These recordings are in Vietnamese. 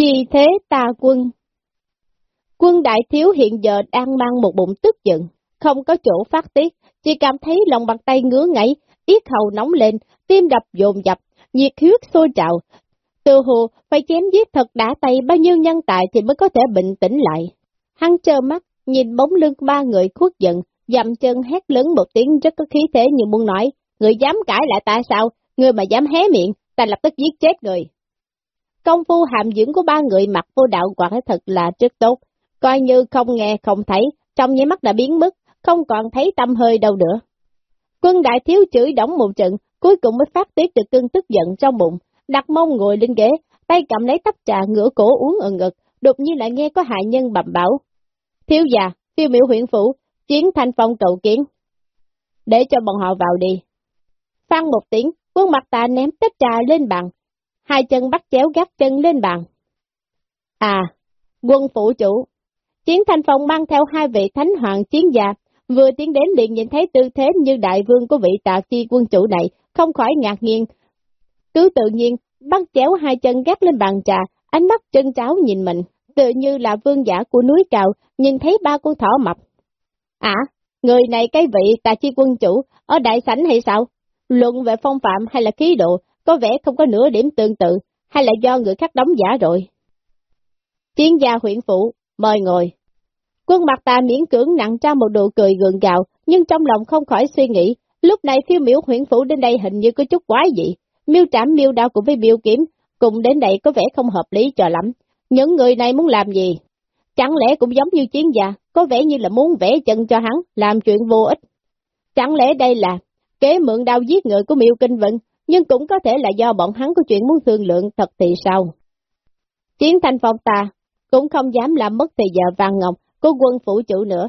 Chi thế ta quân? Quân đại thiếu hiện giờ đang mang một bụng tức giận, không có chỗ phát tiết, chỉ cảm thấy lòng bàn tay ngứa ngáy, yết hầu nóng lên, tim đập dồn dập, nhiệt huyết sôi trào. Từ hồ phải chém giết thật đã tay bao nhiêu nhân tài thì mới có thể bình tĩnh lại. Hắn trơ mắt, nhìn bóng lưng ba người khuất giận, dầm chân hét lớn một tiếng rất có khí thế như muốn nói, người dám cãi lại ta sao, người mà dám hé miệng, ta lập tức giết chết người. Công phu hàm dưỡng của ba người mặc vô đạo quả thật là rất tốt, coi như không nghe không thấy, trong nháy mắt đã biến mất, không còn thấy tâm hơi đâu nữa. Quân đại thiếu chửi đóng một trận, cuối cùng mới phát tiết được cơn tức giận trong bụng, đặt mông ngồi lên ghế, tay cầm lấy tách trà ngửa cổ uống ừng ngực, đột nhiên lại nghe có hại nhân bầm bảo. Thiếu già, phiêu miểu huyện phủ, chiến thanh phong cầu kiến. Để cho bọn họ vào đi. Phan một tiếng, quân mặt ta ném tách trà lên bàn, hai chân bắt chéo gác chân lên bàn. À, quân phủ chủ. Chiến thanh phong mang theo hai vị thánh hoàng chiến gia, vừa tiến đến liền nhìn thấy tư thế như đại vương của vị tạ chi quân chủ này, không khỏi ngạc nhiên. Cứ tự nhiên, bắt chéo hai chân gác lên bàn trà, ánh mắt chân cháo nhìn mình, tự như là vương giả của núi cao, nhìn thấy ba con thỏ mập. À, người này cái vị tà chi quân chủ, ở đại sảnh hay sao? Luận về phong phạm hay là khí độ, có vẻ không có nửa điểm tương tự, hay là do người khác đóng giả rồi. Chiến gia huyện phụ, mời ngồi. Quân mặt ta miễn cưỡng nặng ra một độ cười gượng gạo, nhưng trong lòng không khỏi suy nghĩ, lúc này phiêu miểu huyện phủ đến đây hình như có chút quái dị. Miêu trảm miêu đao cùng với miêu kiếm, cùng đến đây có vẻ không hợp lý cho lắm. Những người này muốn làm gì? Chẳng lẽ cũng giống như chiến gia, có vẻ như là muốn vẽ chân cho hắn, làm chuyện vô ích. Chẳng lẽ đây là kế mượn đao giết người của miêu kinh vận, nhưng cũng có thể là do bọn hắn có chuyện muốn thương lượng thật thì sao. Chiến thanh phong ta cũng không dám làm mất thời giờ vàng ngọc của quân phụ chủ nữa.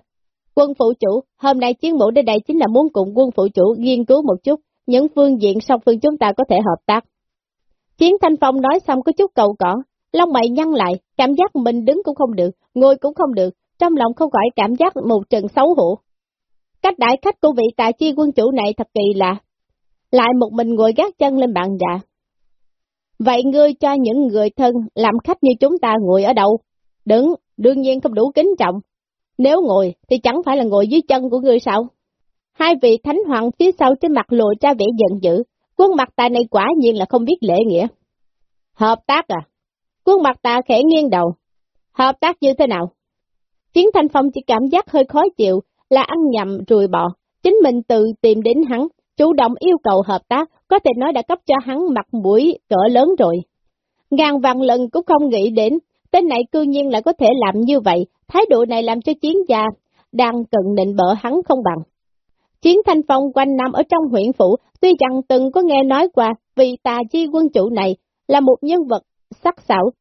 Quân phụ chủ, hôm nay chiến mũ đến đây chính là muốn cùng quân phụ chủ nghiên cứu một chút những phương diện song phương chúng ta có thể hợp tác. Chiến thanh phong nói xong có chút cầu cỏ, lông mày nhăn lại, cảm giác mình đứng cũng không được, ngồi cũng không được, trong lòng không khỏi cảm giác một trận xấu hổ. Cách đại khách của vị tài chi quân chủ này thật kỳ lạ, lại một mình ngồi gác chân lên bàn trà. Vậy ngươi cho những người thân làm khách như chúng ta ngồi ở đâu? Đứng, đương nhiên không đủ kính trọng. Nếu ngồi thì chẳng phải là ngồi dưới chân của ngươi sao? Hai vị thánh hoàng phía sau trên mặt lộ ra vẻ giận dữ, quân mặt ta này quả nhiên là không biết lễ nghĩa. Hợp tác à? Quân mặt ta khẽ nghiêng đầu. Hợp tác như thế nào? Chiến thanh phong chỉ cảm giác hơi khó chịu, là ăn nhầm rùi bò, chính mình tự tìm đến hắn, chủ động yêu cầu hợp tác, có thể nói đã cấp cho hắn mặt mũi cỡ lớn rồi. Ngàn vạn lần cũng không nghĩ đến, tên này cư nhiên lại có thể làm như vậy, thái độ này làm cho chiến gia đang cần định bỡ hắn không bằng. Chiến thanh phong quanh năm ở trong huyện phủ, tuy rằng từng có nghe nói qua vì tà chi quân chủ này là một nhân vật sắc sảo,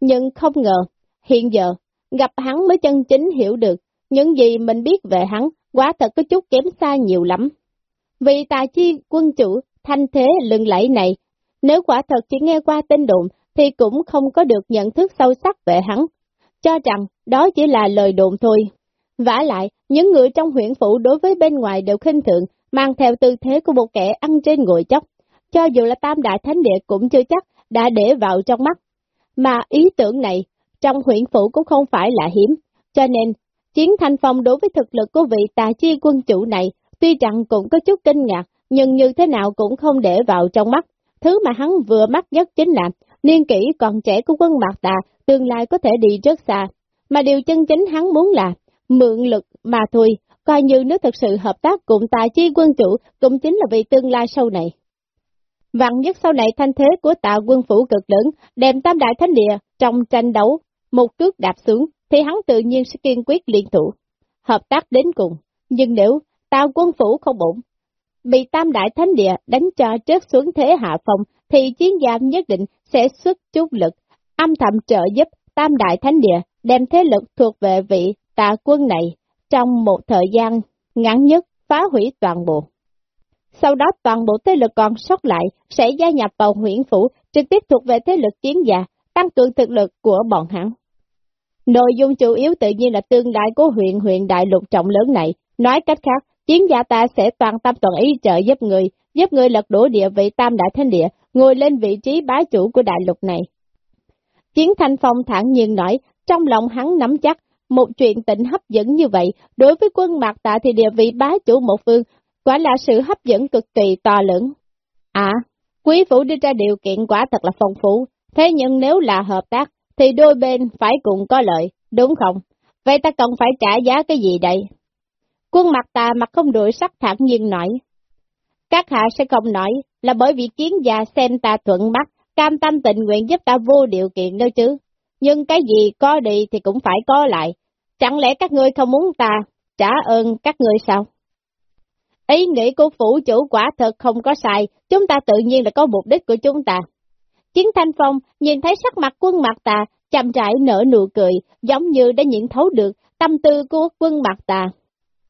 nhưng không ngờ, hiện giờ, gặp hắn mới chân chính hiểu được, những gì mình biết về hắn, quá thật có chút kém xa nhiều lắm. Vì tà chi quân chủ, thanh thế lừng lẫy này, nếu quả thật chỉ nghe qua tên đồn, thì cũng không có được nhận thức sâu sắc về hắn, cho rằng đó chỉ là lời đồn thôi. vả lại, những người trong huyện phủ đối với bên ngoài đều khinh thượng, mang theo tư thế của một kẻ ăn trên ngồi chóc, cho dù là tam đại thánh địa cũng chưa chắc đã để vào trong mắt. Mà ý tưởng này, trong huyện phủ cũng không phải là hiếm, cho nên, chiến thanh phong đối với thực lực của vị tà chi quân chủ này Tuy rằng cũng có chút kinh ngạc, nhưng như thế nào cũng không để vào trong mắt. Thứ mà hắn vừa mắc nhất chính là, niên kỷ còn trẻ của quân Mạc Tà, tương lai có thể đi rất xa. Mà điều chân chính hắn muốn là, mượn lực mà thôi, coi như nếu thực sự hợp tác cùng tài chi quân chủ, cũng chính là vì tương lai sau này. Vạn nhất sau này thanh thế của tạ quân phủ cực lớn, đem tam đại thánh địa trong tranh đấu, một cước đạp xuống, thì hắn tự nhiên sẽ kiên quyết liên thủ, hợp tác đến cùng. Nhưng nếu tào quân phủ không ổn. Bị tam đại thánh địa đánh cho rớt xuống thế hạ phòng thì chiến giam nhất định sẽ xuất chút lực, âm thầm trợ giúp tam đại thánh địa đem thế lực thuộc về vị tà quân này trong một thời gian ngắn nhất phá hủy toàn bộ. Sau đó toàn bộ thế lực còn sót lại sẽ gia nhập vào huyện phủ trực tiếp thuộc về thế lực chiến giả tăng cường thực lực của bọn hắn. Nội dung chủ yếu tự nhiên là tương lai của huyện huyện đại lục trọng lớn này, nói cách khác, Chiến gia ta sẽ toàn tâm toàn ý trợ giúp người, giúp người lật đổ địa vị tam đại thanh địa, ngồi lên vị trí bá chủ của đại lục này. Chiến Thanh Phong thản nhiên nói, trong lòng hắn nắm chắc, một chuyện tình hấp dẫn như vậy, đối với quân Mạc Tạ thì địa vị bá chủ một phương, quả là sự hấp dẫn cực kỳ to lớn. À, quý phủ đưa ra điều kiện quả thật là phong phú, thế nhưng nếu là hợp tác, thì đôi bên phải cùng có lợi, đúng không? Vậy ta cần phải trả giá cái gì đây? Quân mặt ta mặt không đổi sắc thẳng nhiên nói. Các hạ sẽ không nói là bởi vì kiến già xem ta thuận mắt, cam tâm tình nguyện giúp ta vô điều kiện đâu chứ. Nhưng cái gì có đi thì cũng phải có lại. Chẳng lẽ các ngươi không muốn ta trả ơn các ngươi sao? Ý nghĩ của phủ chủ quả thật không có sai, chúng ta tự nhiên là có mục đích của chúng ta. Chiến Thanh Phong nhìn thấy sắc mặt quân mặt tà, chậm rãi nở nụ cười, giống như đã nhìn thấu được tâm tư của quân mặt tà.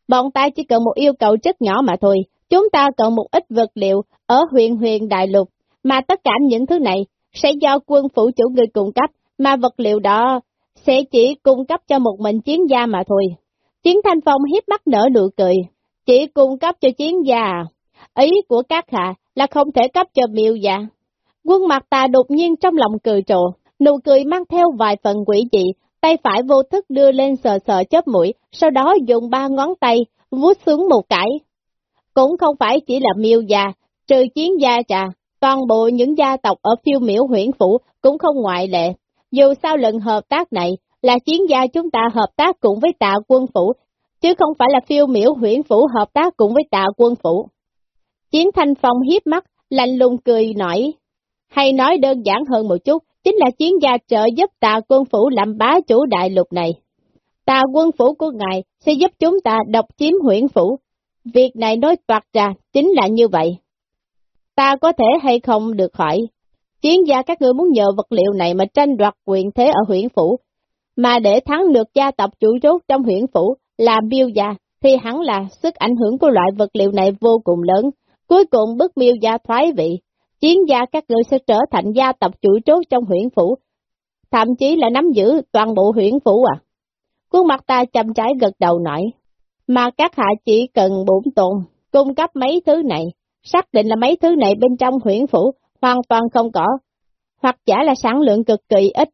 Bọn ta chỉ cần một yêu cầu rất nhỏ mà thôi, chúng ta cần một ít vật liệu ở huyền huyền đại lục, mà tất cả những thứ này sẽ do quân phủ chủ người cung cấp, mà vật liệu đó sẽ chỉ cung cấp cho một mình chiến gia mà thôi. Chiến Thanh Phong hiếp mắt nở nụ cười, chỉ cung cấp cho chiến gia. À? Ý của các hạ là không thể cấp cho miêu gia. Quân mặt ta đột nhiên trong lòng cười trộn, nụ cười mang theo vài phần quỷ dị, tay phải vô thức đưa lên sờ sờ chớp mũi, sau đó dùng ba ngón tay vuốt xuống một cái. Cũng không phải chỉ là miêu già, trừ chiến gia trà, toàn bộ những gia tộc ở phiêu miểu huyện phủ cũng không ngoại lệ. Dù sao lần hợp tác này là chiến gia chúng ta hợp tác cùng với tạ quân phủ, chứ không phải là phiêu miểu huyện phủ hợp tác cùng với tạ quân phủ. Chiến thanh phong hiếp mắt, lạnh lùng cười nổi. Hay nói đơn giản hơn một chút, chính là chiến gia trợ giúp tà quân phủ làm bá chủ đại lục này. Tà quân phủ của ngài sẽ giúp chúng ta độc chiếm huyện phủ. Việc này nói toạt ra chính là như vậy. Ta có thể hay không được hỏi, chiến gia các ngươi muốn nhờ vật liệu này mà tranh đoạt quyền thế ở huyện phủ, mà để thắng được gia tộc chủ chốt trong huyện phủ là miêu gia, thì hẳn là sức ảnh hưởng của loại vật liệu này vô cùng lớn. Cuối cùng bức miêu gia thoái vị, chiến gia các ngươi sẽ trở thành gia tộc chủ chốt trong huyện phủ, thậm chí là nắm giữ toàn bộ huyện phủ à. Khuôn mặt ta chăm trái gật đầu nói, mà các hạ chỉ cần bổn tồn, cung cấp mấy thứ này, xác định là mấy thứ này bên trong huyện phủ hoàn toàn không có, hoặc giả là sản lượng cực kỳ ít,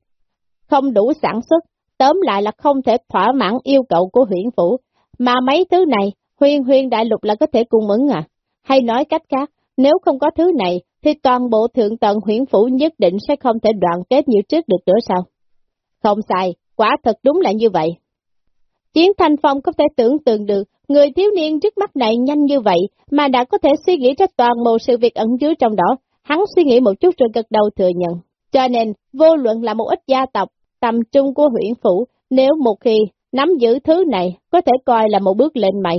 không đủ sản xuất, tóm lại là không thể thỏa mãn yêu cầu của huyện phủ, mà mấy thứ này, huyên huyên đại lục là có thể cung ứng à, hay nói cách khác, nếu không có thứ này, thì toàn bộ thượng tận huyện phủ nhất định sẽ không thể đoạn kết như trước được nữa sao? Không sai, quả thật đúng là như vậy. Chiến Thanh Phong có thể tưởng tượng được, người thiếu niên trước mắt này nhanh như vậy, mà đã có thể suy nghĩ ra toàn bộ sự việc ẩn dưới trong đó, hắn suy nghĩ một chút rồi gật đầu thừa nhận. Cho nên, vô luận là một ít gia tộc, tầm trung của huyện phủ, nếu một khi nắm giữ thứ này, có thể coi là một bước lên mày,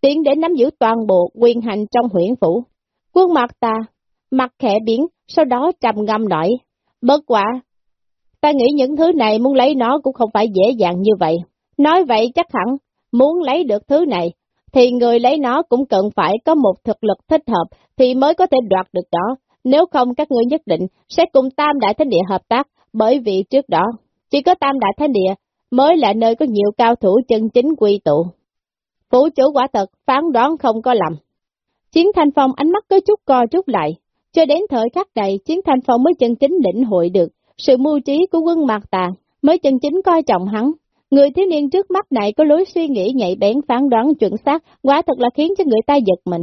tiến đến nắm giữ toàn bộ quyền hành trong huyện phủ. Quân mặt ta, mặt khẽ biến, sau đó trầm ngâm nói, Bất quả, ta nghĩ những thứ này muốn lấy nó cũng không phải dễ dàng như vậy. Nói vậy chắc hẳn, muốn lấy được thứ này, thì người lấy nó cũng cần phải có một thực lực thích hợp thì mới có thể đoạt được đó. Nếu không các ngươi nhất định sẽ cùng Tam Đại Thánh Địa hợp tác, bởi vì trước đó, chỉ có Tam Đại Thánh Địa mới là nơi có nhiều cao thủ chân chính quy tụ. Phủ chủ quả thật, phán đoán không có lầm. Chiến Thanh Phong ánh mắt có chút co chút lại, cho đến thời khắc này Chiến Thanh Phong mới chân chính lĩnh hội được sự mưu trí của quân Mạc Tà, mới chân chính coi trọng hắn. Người thiếu niên trước mắt này có lối suy nghĩ nhạy bén phán đoán chuẩn xác, quả thật là khiến cho người ta giật mình.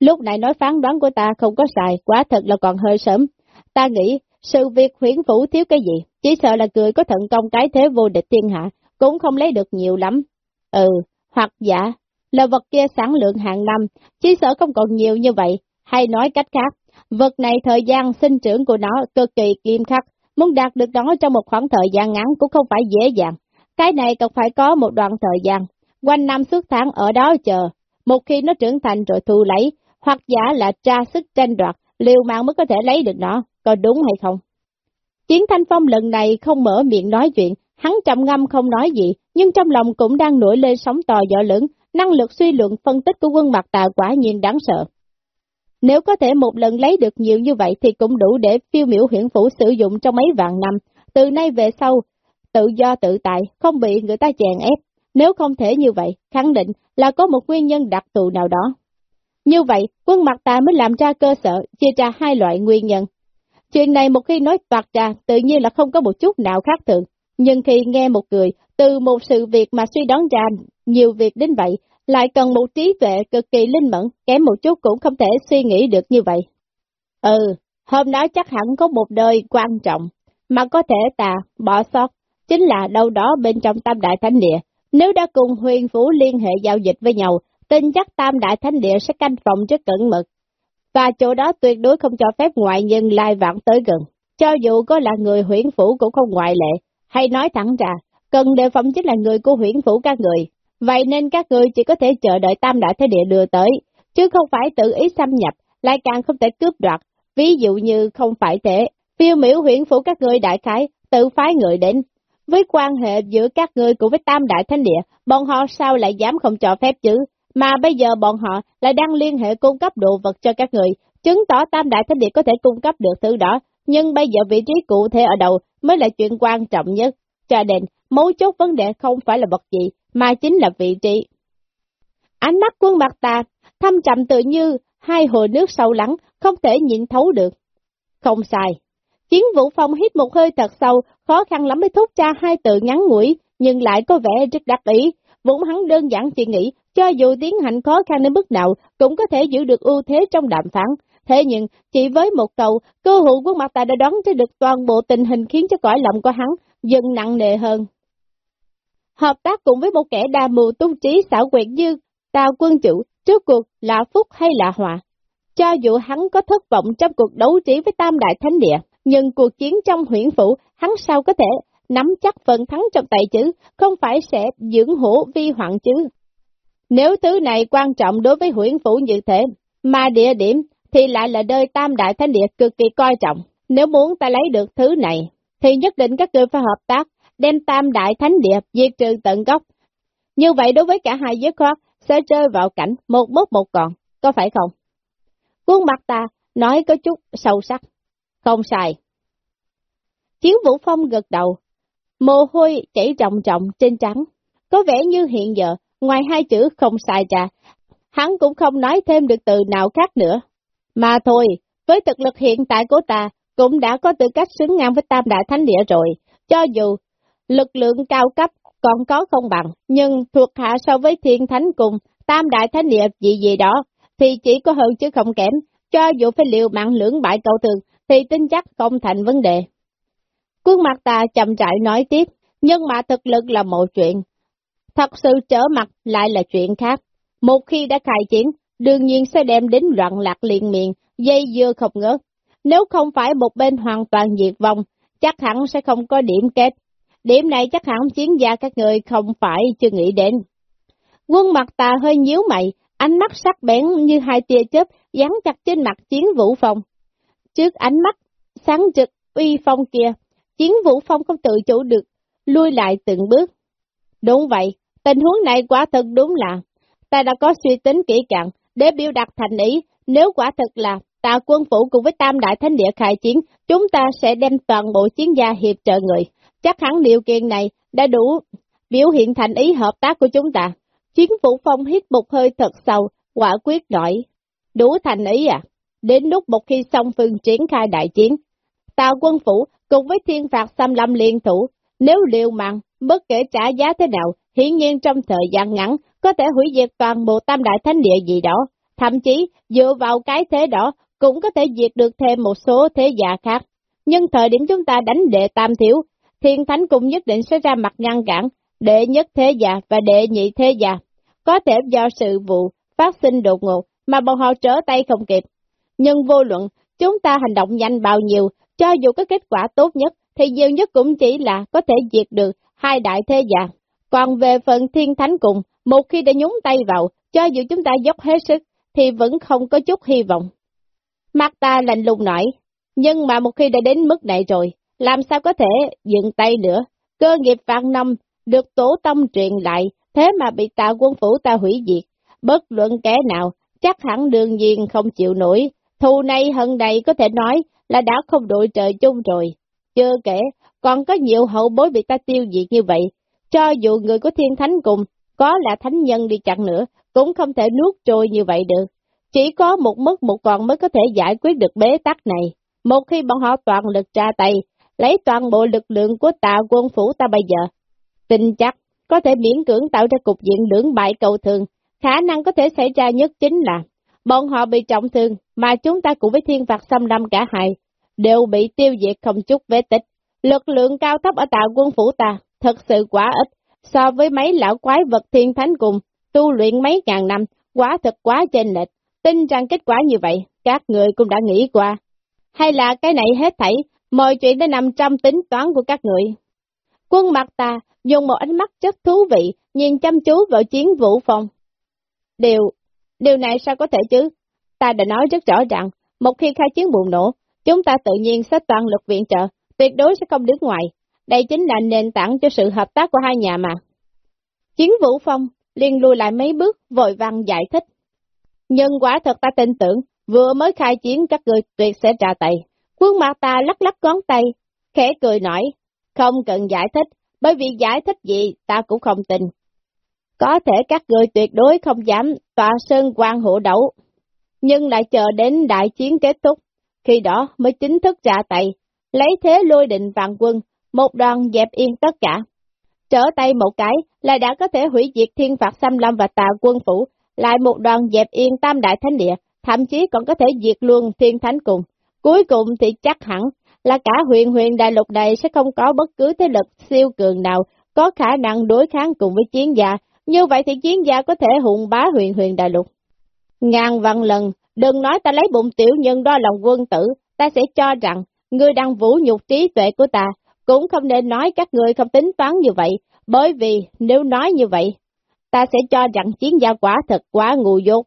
Lúc này nói phán đoán của ta không có sai, quả thật là còn hơi sớm. Ta nghĩ, sự việc huyển phủ thiếu cái gì, chỉ sợ là cười có thận công cái thế vô địch thiên hạ, cũng không lấy được nhiều lắm. Ừ, hoặc giả, là vật kia sản lượng hàng năm, chỉ sợ không còn nhiều như vậy, hay nói cách khác, vật này thời gian sinh trưởng của nó cực kỳ kiêm khắc, muốn đạt được nó trong một khoảng thời gian ngắn cũng không phải dễ dàng. Cái này cần phải có một đoạn thời gian, quanh năm suốt tháng ở đó chờ, một khi nó trưởng thành rồi thu lấy, hoặc giả là tra sức tranh đoạt, liều mạng mới có thể lấy được nó, có đúng hay không? Chiến Thanh Phong lần này không mở miệng nói chuyện, hắn trầm ngâm không nói gì, nhưng trong lòng cũng đang nổi lên sóng to gió lớn, năng lực suy luận phân tích của quân mặt tà quả nhiên đáng sợ. Nếu có thể một lần lấy được nhiều như vậy thì cũng đủ để phiêu miểu huyện phủ sử dụng trong mấy vạn năm, từ nay về sau, tự do tự tại, không bị người ta chèn ép. Nếu không thể như vậy, khẳng định là có một nguyên nhân đặc thù nào đó. Như vậy, quân mặt ta mới làm ra cơ sở, chia ra hai loại nguyên nhân. Chuyện này một khi nói toạt ra, tự nhiên là không có một chút nào khác thường. Nhưng khi nghe một người từ một sự việc mà suy đoán ra nhiều việc đến vậy, lại cần một trí tuệ cực kỳ linh mẫn, kém một chút cũng không thể suy nghĩ được như vậy. Ừ, hôm đó chắc hẳn có một đời quan trọng, mà có thể ta bỏ sót, chính là đâu đó bên trong tam đại thánh địa. Nếu đã cùng huyền phủ liên hệ giao dịch với nhau, tin chắc tam đại thánh địa sẽ canh phòng rất cẩn mật. Và chỗ đó tuyệt đối không cho phép ngoại nhân lai vãng tới gần. Cho dù có là người huyền phủ cũng không ngoại lệ, hay nói thẳng ra, cần đề phòng chính là người của huyền phủ các người. Vậy nên các ngươi chỉ có thể chờ đợi tam đại thế địa đưa tới, chứ không phải tự ý xâm nhập, lại càng không thể cướp đoạt. Ví dụ như không phải thế, phiêu miểu huyện phủ các ngươi đại khái, tự phái người đến. Với quan hệ giữa các ngươi cùng với tam đại thánh địa, bọn họ sao lại dám không cho phép chứ? Mà bây giờ bọn họ lại đang liên hệ cung cấp đồ vật cho các người, chứng tỏ tam đại thánh địa có thể cung cấp được thứ đó, nhưng bây giờ vị trí cụ thể ở đâu mới là chuyện quan trọng nhất. Cho nên, mấu chốt vấn đề không phải là vật gì, mà chính là vị trí. Ánh mắt quân mặt tà, thâm trầm tự như hai hồ nước sâu lắng, không thể nhìn thấu được. Không sai. Chiến vũ phong hít một hơi thật sâu, khó khăn lắm mới thốt ra hai từ ngắn ngủi, nhưng lại có vẻ rất đặc ý. Vốn hắn đơn giản chỉ nghĩ, cho dù tiến hành khó khăn đến mức nào, cũng có thể giữ được ưu thế trong đàm phán. Thế nhưng, chỉ với một câu, cơ hội quân mặt ta đã đoán cho được toàn bộ tình hình khiến cho cõi lòng của hắn dần nặng nề hơn. Hợp tác cùng với một kẻ đa mưu tung trí xảo quyệt như Tào quân chủ, trước cuộc là phúc hay là họa. Cho dù hắn có thất vọng trong cuộc đấu trí với Tam Đại Thánh Địa, nhưng cuộc chiến trong huyện phủ, hắn sao có thể nắm chắc phần thắng trong tay chứ, không phải sẽ dưỡng hổ vi hoạn chứ. Nếu thứ này quan trọng đối với huyện phủ như thế, mà địa điểm thì lại là nơi Tam Đại Thánh Địa cực kỳ coi trọng. Nếu muốn ta lấy được thứ này, thì nhất định các ngươi phải hợp tác, đem Tam Đại Thánh Địa diệt trừ tận gốc. Như vậy đối với cả hai giới khoát sẽ rơi vào cảnh một mất một còn, có phải không? Quân mặt ta nói có chút sâu sắc. Không sai. Chiến vũ phong gật đầu, mồ hôi chảy trọng trọng trên trắng. Có vẻ như hiện giờ, ngoài hai chữ không sai ra, hắn cũng không nói thêm được từ nào khác nữa. Mà thôi, với thực lực hiện tại của ta, cũng đã có tư cách xứng ngang với tam đại thánh địa rồi. Cho dù lực lượng cao cấp còn có không bằng, nhưng thuộc hạ so với thiên thánh cùng tam đại thánh địa gì gì đó, thì chỉ có hơn chứ không kém. Cho dù phải liều mạng lưỡng bại cầu thường, thì tin chắc không thành vấn đề. Cuốn mặt ta chậm rãi nói tiếp, nhưng mà thực lực là một chuyện. Thật sự trở mặt lại là chuyện khác. Một khi đã khai chiến, đương nhiên sẽ đem đến loạn lạc liền miệng, dây dưa không ngớt. Nếu không phải một bên hoàn toàn diệt vong, chắc hẳn sẽ không có điểm kết. Điểm này chắc hẳn chiến gia các người không phải chưa nghĩ đến. Quân mặt ta hơi nhíu mày, ánh mắt sắc bén như hai tia chớp dán chặt trên mặt chiến vũ phong. Trước ánh mắt sáng trực uy phong kia, chiến vũ phong không tự chủ được, lui lại từng bước. Đúng vậy, tình huống này quả thật đúng là, ta đã có suy tính kỹ càng, để biểu đạt thành ý, nếu quả thật là tạ quân phủ cùng với tam đại thánh địa khai chiến, chúng ta sẽ đem toàn bộ chiến gia hiệp trợ người. Chắc hẳn điều kiện này đã đủ biểu hiện thành ý hợp tác của chúng ta. Chiến phủ phong hít một hơi thật sâu, quả quyết nói. Đủ thành ý à? Đến lúc một khi xong phương triển khai đại chiến, tàu quân phủ cùng với thiên phạt xâm lâm liên thủ, nếu liều mạng, bất kể trả giá thế nào, hiển nhiên trong thời gian ngắn, có thể hủy diệt toàn bộ tam đại thánh địa gì đó. Thậm chí, dựa vào cái thế đó, cũng có thể diệt được thêm một số thế giả khác. Nhưng thời điểm chúng ta đánh đệ tam thiếu, thiên thánh cũng nhất định sẽ ra mặt ngăn cản, đệ nhất thế già và đệ nhị thế già Có thể do sự vụ phát sinh đột ngột mà bọn họ trở tay không kịp. Nhưng vô luận, chúng ta hành động nhanh bao nhiêu, cho dù có kết quả tốt nhất, thì nhiều nhất cũng chỉ là có thể diệt được hai đại thế già. Còn về phần thiên thánh cùng, một khi đã nhúng tay vào, cho dù chúng ta dốc hết sức, thì vẫn không có chút hy vọng. Mặt ta lạnh lùng nói, nhưng mà một khi đã đến mức này rồi, làm sao có thể dừng tay nữa? Cơ nghiệp vạn năm được tổ tông truyền lại, thế mà bị tà quân phủ ta hủy diệt. Bất luận kẻ nào, chắc hẳn đương nhiên không chịu nổi. Thù này hận này có thể nói là đã không đội trời chung rồi. Chưa kể, còn có nhiều hậu bối bị ta tiêu diệt như vậy. Cho dù người của thiên thánh cùng, có là thánh nhân đi chặn nữa, cũng không thể nuốt trôi như vậy được. Chỉ có một mất một còn mới có thể giải quyết được bế tắc này. Một khi bọn họ toàn lực ra tay, lấy toàn bộ lực lượng của tạ quân phủ ta bây giờ, tin chắc có thể miễn cưỡng tạo ra cục diện lưỡng bại cầu thường, khả năng có thể xảy ra nhất chính là bọn họ bị trọng thương, mà chúng ta cùng với thiên phạt xâm lâm cả hai, đều bị tiêu diệt không chút vết tích. Lực lượng cao thấp ở tạ quân phủ ta, thật sự quá ít, so với mấy lão quái vật thiên thánh cùng, tu luyện mấy ngàn năm, quá thật quá trên lệch. Tin rằng kết quả như vậy, các người cũng đã nghĩ qua. Hay là cái này hết thảy, mọi chuyện đã nằm trong tính toán của các người. Quân mặt ta dùng một ánh mắt rất thú vị, nhìn chăm chú vào chiến vũ phong. Điều, điều này sao có thể chứ? Ta đã nói rất rõ ràng, một khi khai chiến bùng nổ, chúng ta tự nhiên sẽ toàn lực viện trợ, tuyệt đối sẽ không đứng ngoài. Đây chính là nền tảng cho sự hợp tác của hai nhà mà. Chiến vũ phong liền lùi lại mấy bước, vội vàng giải thích. Nhưng quả thật ta tin tưởng, vừa mới khai chiến các người tuyệt sẽ trả tay. Quân mặt ta lắc lắc ngón tay, khẽ cười nói, không cần giải thích, bởi vì giải thích gì ta cũng không tin. Có thể các người tuyệt đối không dám tòa sơn quan hộ đấu, nhưng lại chờ đến đại chiến kết thúc, khi đó mới chính thức trả tay, lấy thế lôi định vạn quân, một đoàn dẹp yên tất cả. Trở tay một cái là đã có thể hủy diệt thiên phạt xâm lâm và tà quân phủ, lại một đoàn dẹp yên tam đại thánh địa, thậm chí còn có thể diệt luôn thiên thánh cùng. Cuối cùng thì chắc hẳn là cả huyền huyền đại lục này sẽ không có bất cứ thế lực siêu cường nào có khả năng đối kháng cùng với chiến gia, như vậy thì chiến gia có thể hùng bá huyền huyền đại lục. Ngàn vạn lần, đừng nói ta lấy bụng tiểu nhân đo lòng quân tử, ta sẽ cho rằng, ngươi đang vũ nhục trí tuệ của ta, cũng không nên nói các ngươi không tính toán như vậy, bởi vì nếu nói như vậy, ta sẽ cho rằng chiến gia quả thật quá ngu dốt.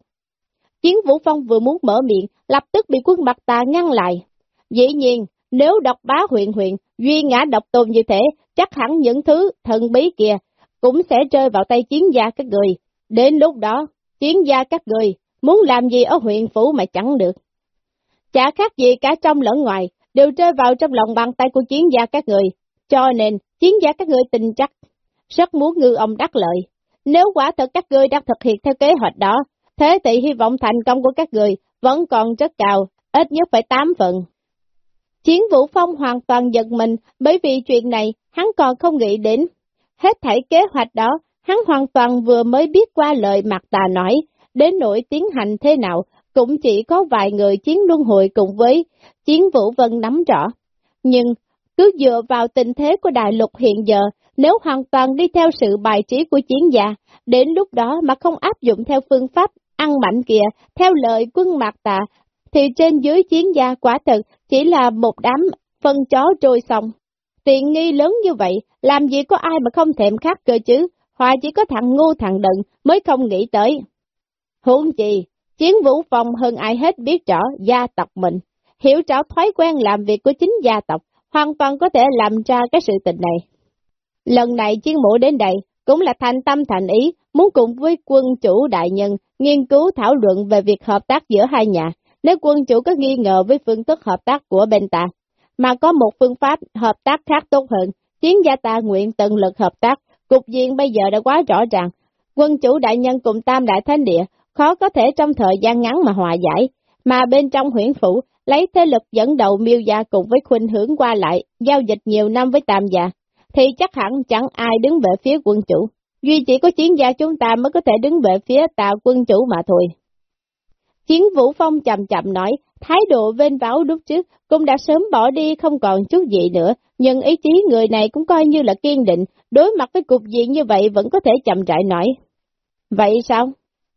Chiến Vũ Phong vừa muốn mở miệng, lập tức bị quân mặt tà ngăn lại. Dĩ nhiên, nếu độc bá huyện huyện, duy ngã độc tôn như thế, chắc hẳn những thứ thần bí kia cũng sẽ rơi vào tay chiến gia các người. Đến lúc đó, chiến gia các người muốn làm gì ở huyện phủ mà chẳng được. Chả khác gì cả trong lẫn ngoài, đều rơi vào trong lòng bàn tay của chiến gia các người. Cho nên, chiến gia các người tin chắc, rất muốn ngư ông đắc lợi. Nếu quả thật các người đang thực hiện theo kế hoạch đó, thế thì hy vọng thành công của các người vẫn còn rất cao, ít nhất phải 8 phần. Chiến Vũ Phong hoàn toàn giật mình bởi vì chuyện này hắn còn không nghĩ đến. Hết thảy kế hoạch đó, hắn hoàn toàn vừa mới biết qua lời mặt tà nói, đến nỗi tiến hành thế nào, cũng chỉ có vài người chiến luân hội cùng với chiến Vũ Vân nắm rõ. Nhưng, cứ dựa vào tình thế của đại lục hiện giờ, nếu hoàn toàn đi theo sự bài trí của chiến gia, đến lúc đó mà không áp dụng theo phương pháp ăn mạnh kìa, theo lời quân mạc tà, thì trên dưới chiến gia quả thật chỉ là một đám phân chó trôi sông. Tiện nghi lớn như vậy, làm gì có ai mà không thèm khát cơ chứ, hoặc chỉ có thằng ngu thằng đận mới không nghĩ tới. Huống gì chiến vũ phong hơn ai hết biết rõ gia tộc mình, hiểu rõ thói quen làm việc của chính gia tộc, hoàn toàn có thể làm ra cái sự tình này. Lần này chiến mũ đến đây, cũng là thành tâm thành ý, muốn cùng với quân chủ đại nhân nghiên cứu thảo luận về việc hợp tác giữa hai nhà, nếu quân chủ có nghi ngờ với phương thức hợp tác của bên ta, mà có một phương pháp hợp tác khác tốt hơn, chiến gia ta nguyện tận lực hợp tác, cục diện bây giờ đã quá rõ ràng. Quân chủ đại nhân cùng tam đại thánh địa, khó có thể trong thời gian ngắn mà hòa giải, mà bên trong huyện phủ, lấy thế lực dẫn đầu miêu gia cùng với khuynh hướng qua lại, giao dịch nhiều năm với tam gia, thì chắc hẳn chẳng ai đứng về phía quân chủ. Duy chỉ có chiến gia chúng ta mới có thể đứng về phía tà quân chủ mà thôi. Chiến Vũ Phong chậm chậm nói, thái độ vên váo lúc trước cũng đã sớm bỏ đi không còn chút gì nữa, nhưng ý chí người này cũng coi như là kiên định, đối mặt với cục diện như vậy vẫn có thể chậm rãi nói. Vậy sao?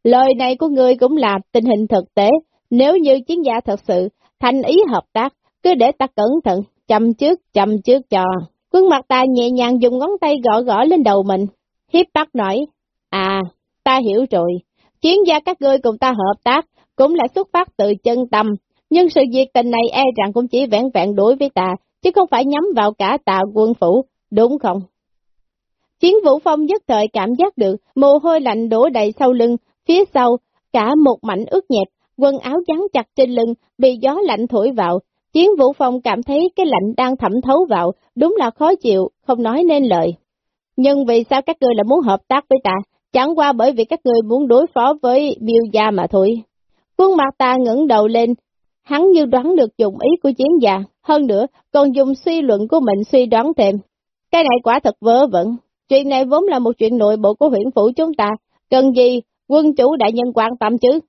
Lời này của người cũng là tình hình thực tế, nếu như chiến gia thật sự thành ý hợp tác, cứ để ta cẩn thận, chậm trước, chậm trước cho. Quân mặt ta nhẹ nhàng dùng ngón tay gõ gõ lên đầu mình, hiếp bắt nói, à, ta hiểu rồi, chiến gia các ngươi cùng ta hợp tác, cũng là xuất phát từ chân tâm, nhưng sự việc tình này e rằng cũng chỉ vẹn vẹn đối với ta, chứ không phải nhắm vào cả tà quân phủ, đúng không? Chiến vũ phong nhất thời cảm giác được, mồ hôi lạnh đổ đầy sau lưng, phía sau, cả một mảnh ướt nhẹp, quần áo dán chặt trên lưng, bị gió lạnh thổi vào. Chiến vũ phong cảm thấy cái lạnh đang thẩm thấu vào, đúng là khó chịu, không nói nên lời. Nhưng vì sao các ngươi lại muốn hợp tác với ta? Chẳng qua bởi vì các ngươi muốn đối phó với biêu gia mà thôi. Quân mặt ta ngẩng đầu lên, hắn như đoán được dụng ý của chiến gia, hơn nữa còn dùng suy luận của mình suy đoán thêm. Cái này quả thật vớ vẩn, chuyện này vốn là một chuyện nội bộ của huyện phủ chúng ta, cần gì quân chủ đại nhân quan tâm chứ?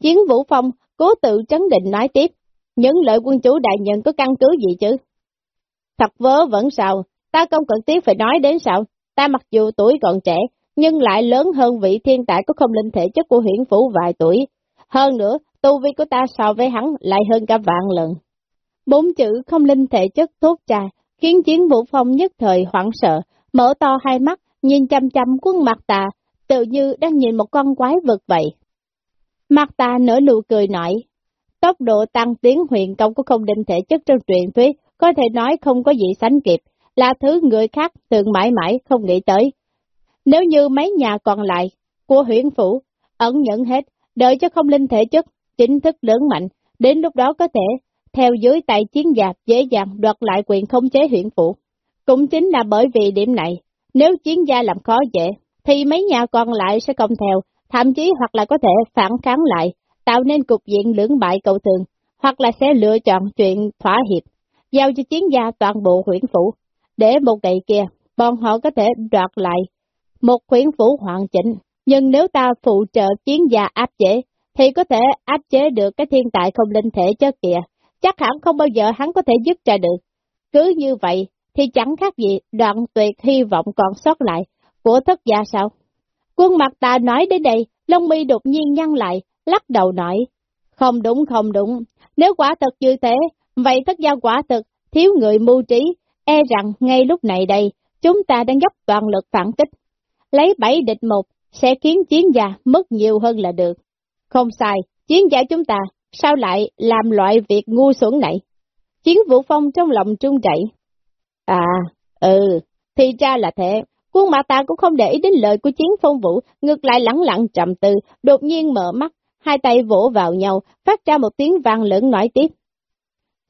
Chiến Vũ Phong cố tự trấn định nói tiếp, những lợi quân chủ đại nhân có căn cứ gì chứ? Thật vớ vẫn sao, ta không cần tiếc phải nói đến sao, ta mặc dù tuổi còn trẻ, nhưng lại lớn hơn vị thiên tài có không linh thể chất của hiển phủ vài tuổi. Hơn nữa, tu vi của ta so với hắn lại hơn cả vạn lần. Bốn chữ không linh thể chất thốt trà, khiến chiến vũ phong nhất thời hoảng sợ, mở to hai mắt, nhìn chăm chăm quân mặt ta, tự như đang nhìn một con quái vật vậy. Mặt ta nở nụ cười nói, tốc độ tăng tiến huyền công của không định thể chất trong truyền thuyết, có thể nói không có gì sánh kịp, là thứ người khác thường mãi mãi không nghĩ tới. Nếu như mấy nhà còn lại của huyện phủ ẩn nhận hết, đợi cho không linh thể chất chính thức lớn mạnh, đến lúc đó có thể theo dưới tay chiến giặc dễ dàng đoạt lại quyền không chế huyện phủ. Cũng chính là bởi vì điểm này, nếu chiến gia làm khó dễ, thì mấy nhà còn lại sẽ không theo, thậm chí hoặc là có thể phản kháng lại, tạo nên cục diện lưỡng bại cầu thường, hoặc là sẽ lựa chọn chuyện thỏa hiệp, giao cho chiến gia toàn bộ huyện phủ, để một ngày kia, bọn họ có thể đoạt lại một huyện phủ hoàn chỉnh. Nhưng nếu ta phụ trợ chiến gia áp chế, thì có thể áp chế được cái thiên tài không linh thể chất kìa, chắc hẳn không bao giờ hắn có thể dứt ra được. Cứ như vậy, thì chẳng khác gì đoạn tuyệt hy vọng còn sót lại của thất gia sao? Quân mặt ta nói đến đây, lông mi đột nhiên nhăn lại, lắc đầu nói, không đúng không đúng, nếu quả thật như thế, vậy thất gia quả thực, thiếu người mưu trí, e rằng ngay lúc này đây, chúng ta đang dốc toàn lực phản kích. Lấy bảy địch một, sẽ khiến chiến gia mất nhiều hơn là được. Không sai, chiến gia chúng ta, sao lại làm loại việc ngu xuẩn này? Chiến vũ phong trong lòng trung chảy. À, ừ, thì ra là thế. Quân mặt ta cũng không để ý đến lời của chiến phong vũ, ngược lại lẳng lặng trầm tư, đột nhiên mở mắt, hai tay vỗ vào nhau, phát ra một tiếng vang lớn nói tiếp.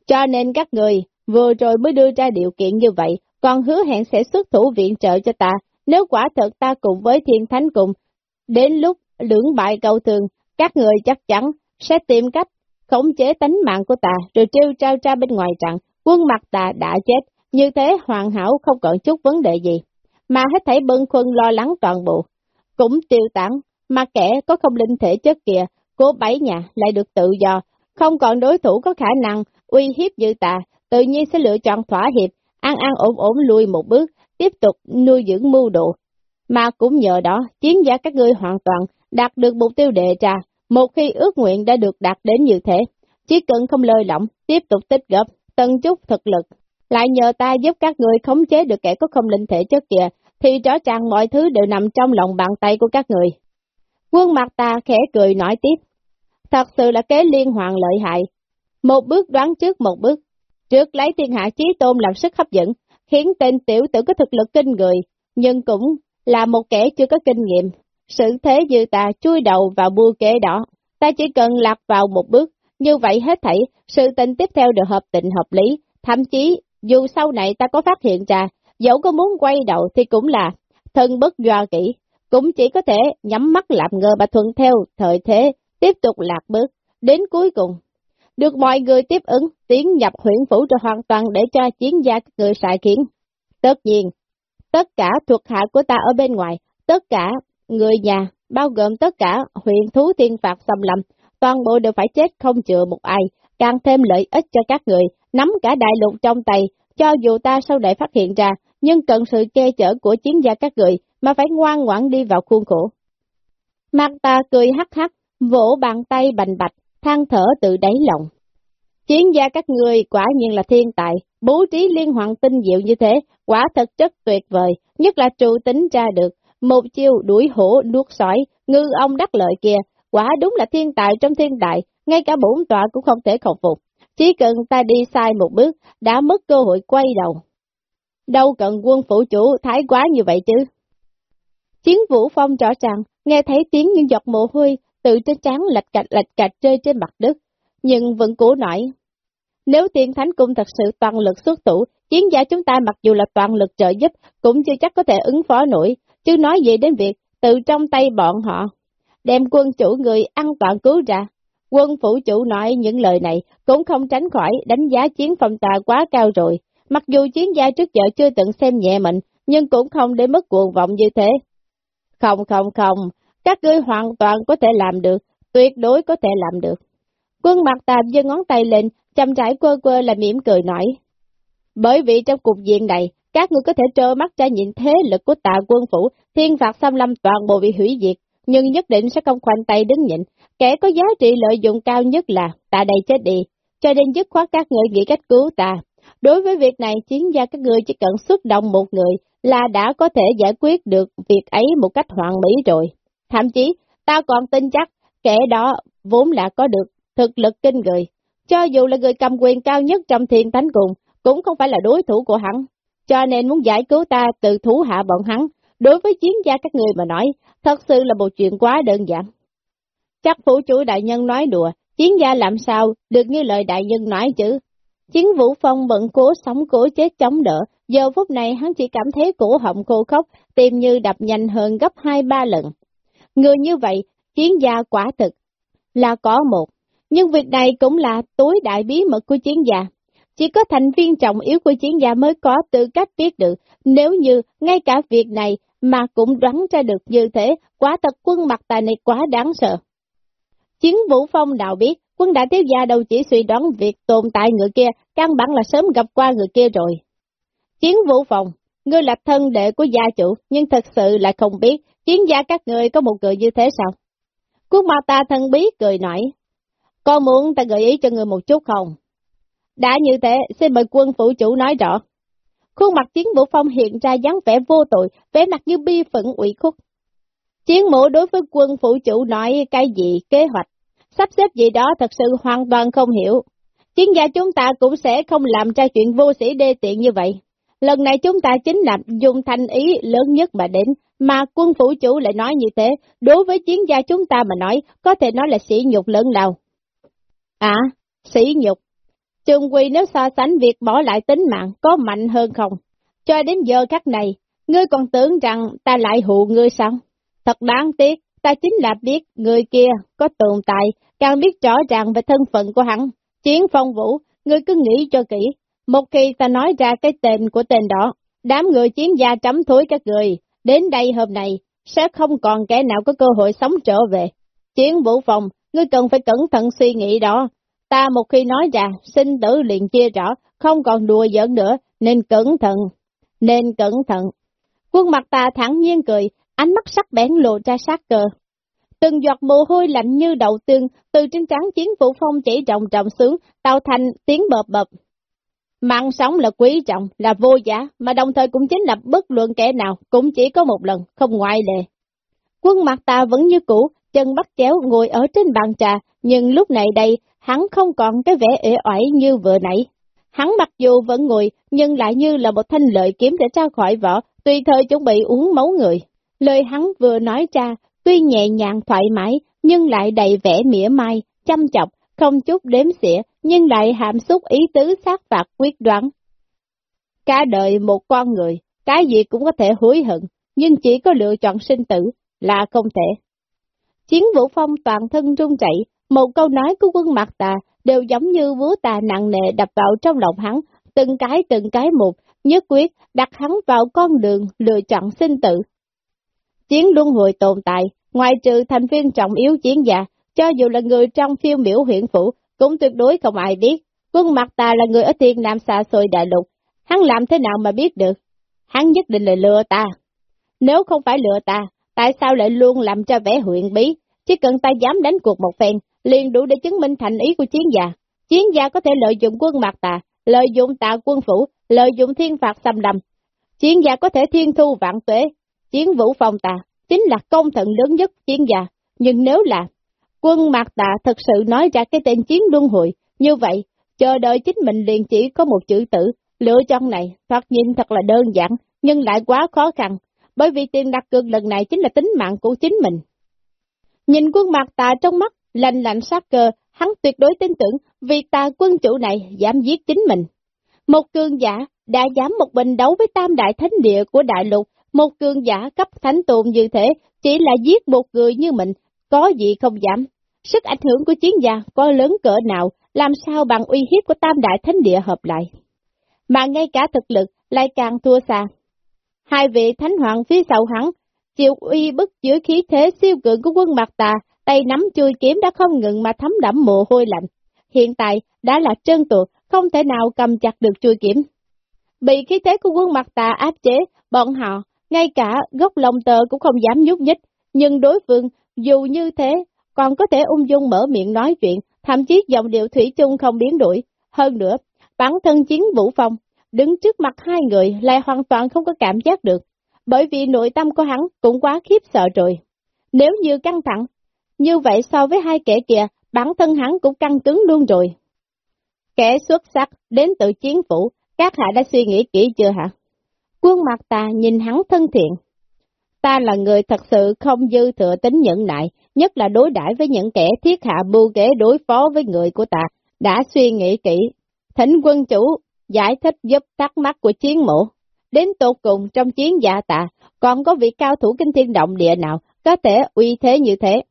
Cho nên các người, vừa rồi mới đưa ra điều kiện như vậy, còn hứa hẹn sẽ xuất thủ viện trợ cho ta, nếu quả thật ta cùng với thiên thánh cùng, đến lúc lưỡng bại cầu thường, các người chắc chắn sẽ tìm cách khống chế tánh mạng của ta rồi trêu trao ra bên ngoài rằng quân mặt ta đã chết, như thế hoàn hảo không còn chút vấn đề gì, mà hết thảy bân khuân lo lắng toàn bộ, cũng tiêu tản mà kẻ có không linh thể chất kìa, của bảy nhà lại được tự do, không còn đối thủ có khả năng uy hiếp như ta, tự nhiên sẽ lựa chọn thỏa hiệp, an an ổn ổn lùi một bước, tiếp tục nuôi dưỡng mưu độ. Mà cũng nhờ đó, chiến giả các ngươi hoàn toàn đạt được mục tiêu đề ra, một khi ước nguyện đã được đạt đến như thế, chỉ cần không lơi lỏng, tiếp tục tích góp, tân chút thực lực, lại nhờ ta giúp các người khống chế được kẻ có không linh thể chất kìa, thì rõ ràng mọi thứ đều nằm trong lòng bàn tay của các người. Quân mặt ta khẽ cười nói tiếp, thật sự là kế liên hoàn lợi hại, một bước đoán trước một bước, trước lấy thiên hạ chí tôn làm sức hấp dẫn, khiến tên tiểu tử có thực lực kinh người, nhưng cũng là một kẻ chưa có kinh nghiệm. Sự thế dư ta chui đầu vào bua kế đó, ta chỉ cần lạc vào một bước, như vậy hết thảy, sự tình tiếp theo được hợp tình hợp lý, thậm chí dù sau này ta có phát hiện ra, dẫu có muốn quay đầu thì cũng là thân bất doa kỹ, cũng chỉ có thể nhắm mắt làm ngơ và thuận theo thời thế, tiếp tục lạc bước, đến cuối cùng. Được mọi người tiếp ứng, tiến nhập huyện phủ cho hoàn toàn để cho chiến gia các người xài kiến. Tất nhiên, tất cả thuộc hạ của ta ở bên ngoài, tất cả người nhà, bao gồm tất cả huyện thú tiên phạt xâm lầm toàn bộ đều phải chết không chừa một ai, càng thêm lợi ích cho các người, nắm cả đại lục trong tay, cho dù ta sau này phát hiện ra, nhưng cần sự che chở của chiến gia các người, mà phải ngoan ngoãn đi vào khuôn khổ. Mạc ta cười hắc hắc, vỗ bàn tay bành bạch, than thở từ đáy lòng. Chiến gia các người quả nhiên là thiên tài, bố trí liên hoàn tinh diệu như thế, quả thật rất tuyệt vời, nhất là trụ tính ra được, một chiêu đuổi hổ nuốt sỏi, ngư ông đắc lợi kia, quả đúng là thiên tài trong thiên đại, ngay cả bổn tọa cũng không thể khổng phục. Chỉ cần ta đi sai một bước, đã mất cơ hội quay đầu. Đâu cần quân phủ chủ thái quá như vậy chứ? Chiến vũ phong rõ ràng, nghe thấy tiếng những giọt mồ hôi từ trên trán lạch cạch lạch cạch rơi trên mặt đất, nhưng vẫn cố nổi. Nếu tiên thánh cung thật sự toàn lực xuất thủ, chiến giả chúng ta mặc dù là toàn lực trợ giúp, cũng chưa chắc có thể ứng phó nổi, chứ nói gì đến việc từ trong tay bọn họ, đem quân chủ người an toàn cứu ra. Quân phủ chủ nói những lời này cũng không tránh khỏi đánh giá chiến phong tà quá cao rồi. Mặc dù chiến gia trước giờ chưa từng xem nhẹ mình, nhưng cũng không để mất cuồng vọng như thế. Không không không, các ngươi hoàn toàn có thể làm được, tuyệt đối có thể làm được. Quân mặt tạm giơ ngón tay lên, chăm trải quơ quơ là mỉm cười nói. Bởi vì trong cục diện này, các ngươi có thể trơ mắt cho nhìn thế lực của tạ quân phủ, thiên phạt xâm lâm toàn bộ bị hủy diệt, nhưng nhất định sẽ không khoanh tay đứng nhịn. Kẻ có giá trị lợi dụng cao nhất là tạ đây chết đi, cho nên dứt khoát các người nghĩ cách cứu ta. Đối với việc này, chiến gia các ngươi chỉ cần xuất động một người là đã có thể giải quyết được việc ấy một cách hoàn mỹ rồi. Thậm chí, ta còn tin chắc, kẻ đó vốn là có được thực lực kinh người. Cho dù là người cầm quyền cao nhất trong thiên thánh cùng, cũng không phải là đối thủ của hắn. Cho nên muốn giải cứu ta từ thủ hạ bọn hắn, đối với chiến gia các người mà nói, thật sự là một chuyện quá đơn giản. Chắc phủ chủ đại nhân nói đùa, chiến gia làm sao được như lời đại nhân nói chứ. Chiến vũ phong bận cố sống cố chết chống đỡ, giờ phút này hắn chỉ cảm thấy cổ họng khô khóc, tim như đập nhanh hơn gấp hai ba lần. Người như vậy, chiến gia quả thực là có một, nhưng việc này cũng là tối đại bí mật của chiến gia. Chỉ có thành viên trọng yếu của chiến gia mới có tư cách biết được, nếu như ngay cả việc này mà cũng đoán ra được như thế, quả thật quân mặt tài này quá đáng sợ. Chiến vũ phong nào biết, quân đại thiếu gia đâu chỉ suy đoán việc tồn tại người kia, căn bản là sớm gặp qua người kia rồi. Chiến vũ phong, ngươi là thân đệ của gia chủ, nhưng thật sự là không biết, chiến gia các người có một người như thế sao? Quân ma ta thân bí cười nói, con muốn ta gợi ý cho người một chút không? Đã như thế, xin mời quân phủ chủ nói rõ. Khuôn mặt chiến vũ phong hiện ra dáng vẻ vô tội, vẻ mặt như bi phẫn ủy khúc. Chiến mũ đối với quân phủ chủ nói cái gì, kế hoạch, sắp xếp gì đó thật sự hoàn toàn không hiểu. Chiến gia chúng ta cũng sẽ không làm ra chuyện vô sĩ đê tiện như vậy. Lần này chúng ta chính là dùng thanh ý lớn nhất mà đến, mà quân phủ chủ lại nói như thế, đối với chiến gia chúng ta mà nói, có thể nói là sỉ nhục lớn lao. À, sỉ nhục. Trường quỳ nếu so sánh việc bỏ lại tính mạng có mạnh hơn không? Cho đến giờ khắc này, ngươi còn tưởng rằng ta lại hụ ngươi sao? Thật đáng tiếc, ta chính là biết người kia có tồn tại, càng biết rõ ràng về thân phận của hắn. Chiến phong vũ, ngươi cứ nghĩ cho kỹ, một khi ta nói ra cái tên của tên đó, đám người chiến gia chấm thối các người, đến đây hôm nay, sẽ không còn kẻ nào có cơ hội sống trở về. Chiến vũ phòng, ngươi cần phải cẩn thận suy nghĩ đó. Ta một khi nói ra, sinh tử liền chia rõ, không còn đùa giỡn nữa, nên cẩn thận, nên cẩn thận. Quân mặt ta thẳng nhiên cười, ánh mắt sắc bén lộ ra sát cờ. Từng giọt mồ hôi lạnh như đậu tương, từ trên trán chiến vũ phong chảy rộng rộng xuống, tạo thành tiếng bợp bập. Mạng sống là quý trọng, là vô giá, mà đồng thời cũng chính là bất luận kẻ nào, cũng chỉ có một lần, không ngoại lệ. Quân mặt ta vẫn như cũ, chân bắt chéo ngồi ở trên bàn trà, nhưng lúc này đây, hắn không còn cái vẻ ế oải như vừa nãy. Hắn mặc dù vẫn ngồi, nhưng lại như là một thanh lợi kiếm để ra khỏi vỏ, tùy thời chuẩn bị uống máu người. Lời hắn vừa nói ra, tuy nhẹ nhàng thoải mái, nhưng lại đầy vẻ mỉa mai, chăm chọc, không chút đếm xỉa, nhưng lại hàm xúc ý tứ sát phạt quyết đoán. Cả đời một con người, cái gì cũng có thể hối hận, nhưng chỉ có lựa chọn sinh tử là không thể. Chiến vũ phong toàn thân run chạy, một câu nói của quân mặt tà đều giống như búa tà nặng nề đập vào trong lòng hắn, từng cái từng cái một, nhất quyết đặt hắn vào con đường lựa chọn sinh tử. Chiến luân hồi tồn tại, ngoài trừ thành viên trọng yếu chiến giả, cho dù là người trong phiêu miểu huyện phủ, cũng tuyệt đối không ai biết. Quân mặt ta là người ở thiên nam xa xôi đại lục, hắn làm thế nào mà biết được? Hắn nhất định là lừa ta. Nếu không phải lừa ta, tại sao lại luôn làm cho vẻ huyện bí? Chỉ cần ta dám đánh cuộc một phen, liền đủ để chứng minh thành ý của chiến gia. Chiến gia có thể lợi dụng quân mặt tà, lợi dụng tà quân phủ, lợi dụng thiên phạt xâm lầm. Chiến gia có thể thiên thu vạn tuế, chiến vũ phong tà, chính là công thận lớn nhất chiến gia. Nhưng nếu là quân Mạc tà thật sự nói ra cái tên chiến luân hội, như vậy, chờ đợi chính mình liền chỉ có một chữ tử, lựa chọn này, thoạt nhìn thật là đơn giản, nhưng lại quá khó khăn, bởi vì tiền đặt cược lần này chính là tính mạng của chính mình. Nhìn quân Mạc tà trong mắt, lạnh lạnh sát cơ, hắn tuyệt đối tin tưởng vì ta quân chủ này dám giết chính mình. Một cường giả đã dám một mình đấu với tam đại thánh địa của đại lục, một cường giả cấp thánh tồn như thế, chỉ là giết một người như mình, có gì không dám. sức ảnh hưởng của chiến gia có lớn cỡ nào, làm sao bằng uy hiếp của tam đại thánh địa hợp lại. Mà ngay cả thực lực lại càng thua xa. Hai vị thánh hoàng phía sau hắn, chịu uy bức dưới khí thế siêu cường của quân mặt tà, tay nắm chui kiếm đã không ngừng mà thấm đẫm mồ hôi lạnh. Hiện tại đã là trơn tuột, không thể nào cầm chặt được chui kiếm. Bị khí thế của quân mặt tà áp chế, bọn họ, ngay cả gốc lông tờ cũng không dám nhúc nhích, nhưng đối phương, dù như thế, còn có thể ung dung mở miệng nói chuyện, thậm chí giọng điệu thủy chung không biến đổi. Hơn nữa, bản thân chiến vũ phong, đứng trước mặt hai người lại hoàn toàn không có cảm giác được, bởi vì nội tâm của hắn cũng quá khiếp sợ rồi. Nếu như căng thẳng, như vậy so với hai kẻ kia, bản thân hắn cũng căng cứng luôn rồi. Kẻ xuất sắc đến từ chiến phủ, các hạ đã suy nghĩ kỹ chưa hả? Quân mặt ta nhìn hắn thân thiện. Ta là người thật sự không dư thừa tính nhẫn nại, nhất là đối đãi với những kẻ thiết hạ mưu kế đối phó với người của ta, đã suy nghĩ kỹ. Thỉnh quân chủ, giải thích giúp thắc mắc của chiến mộ. Đến tột cùng trong chiến giả tạ, còn có vị cao thủ kinh thiên động địa nào có thể uy thế như thế?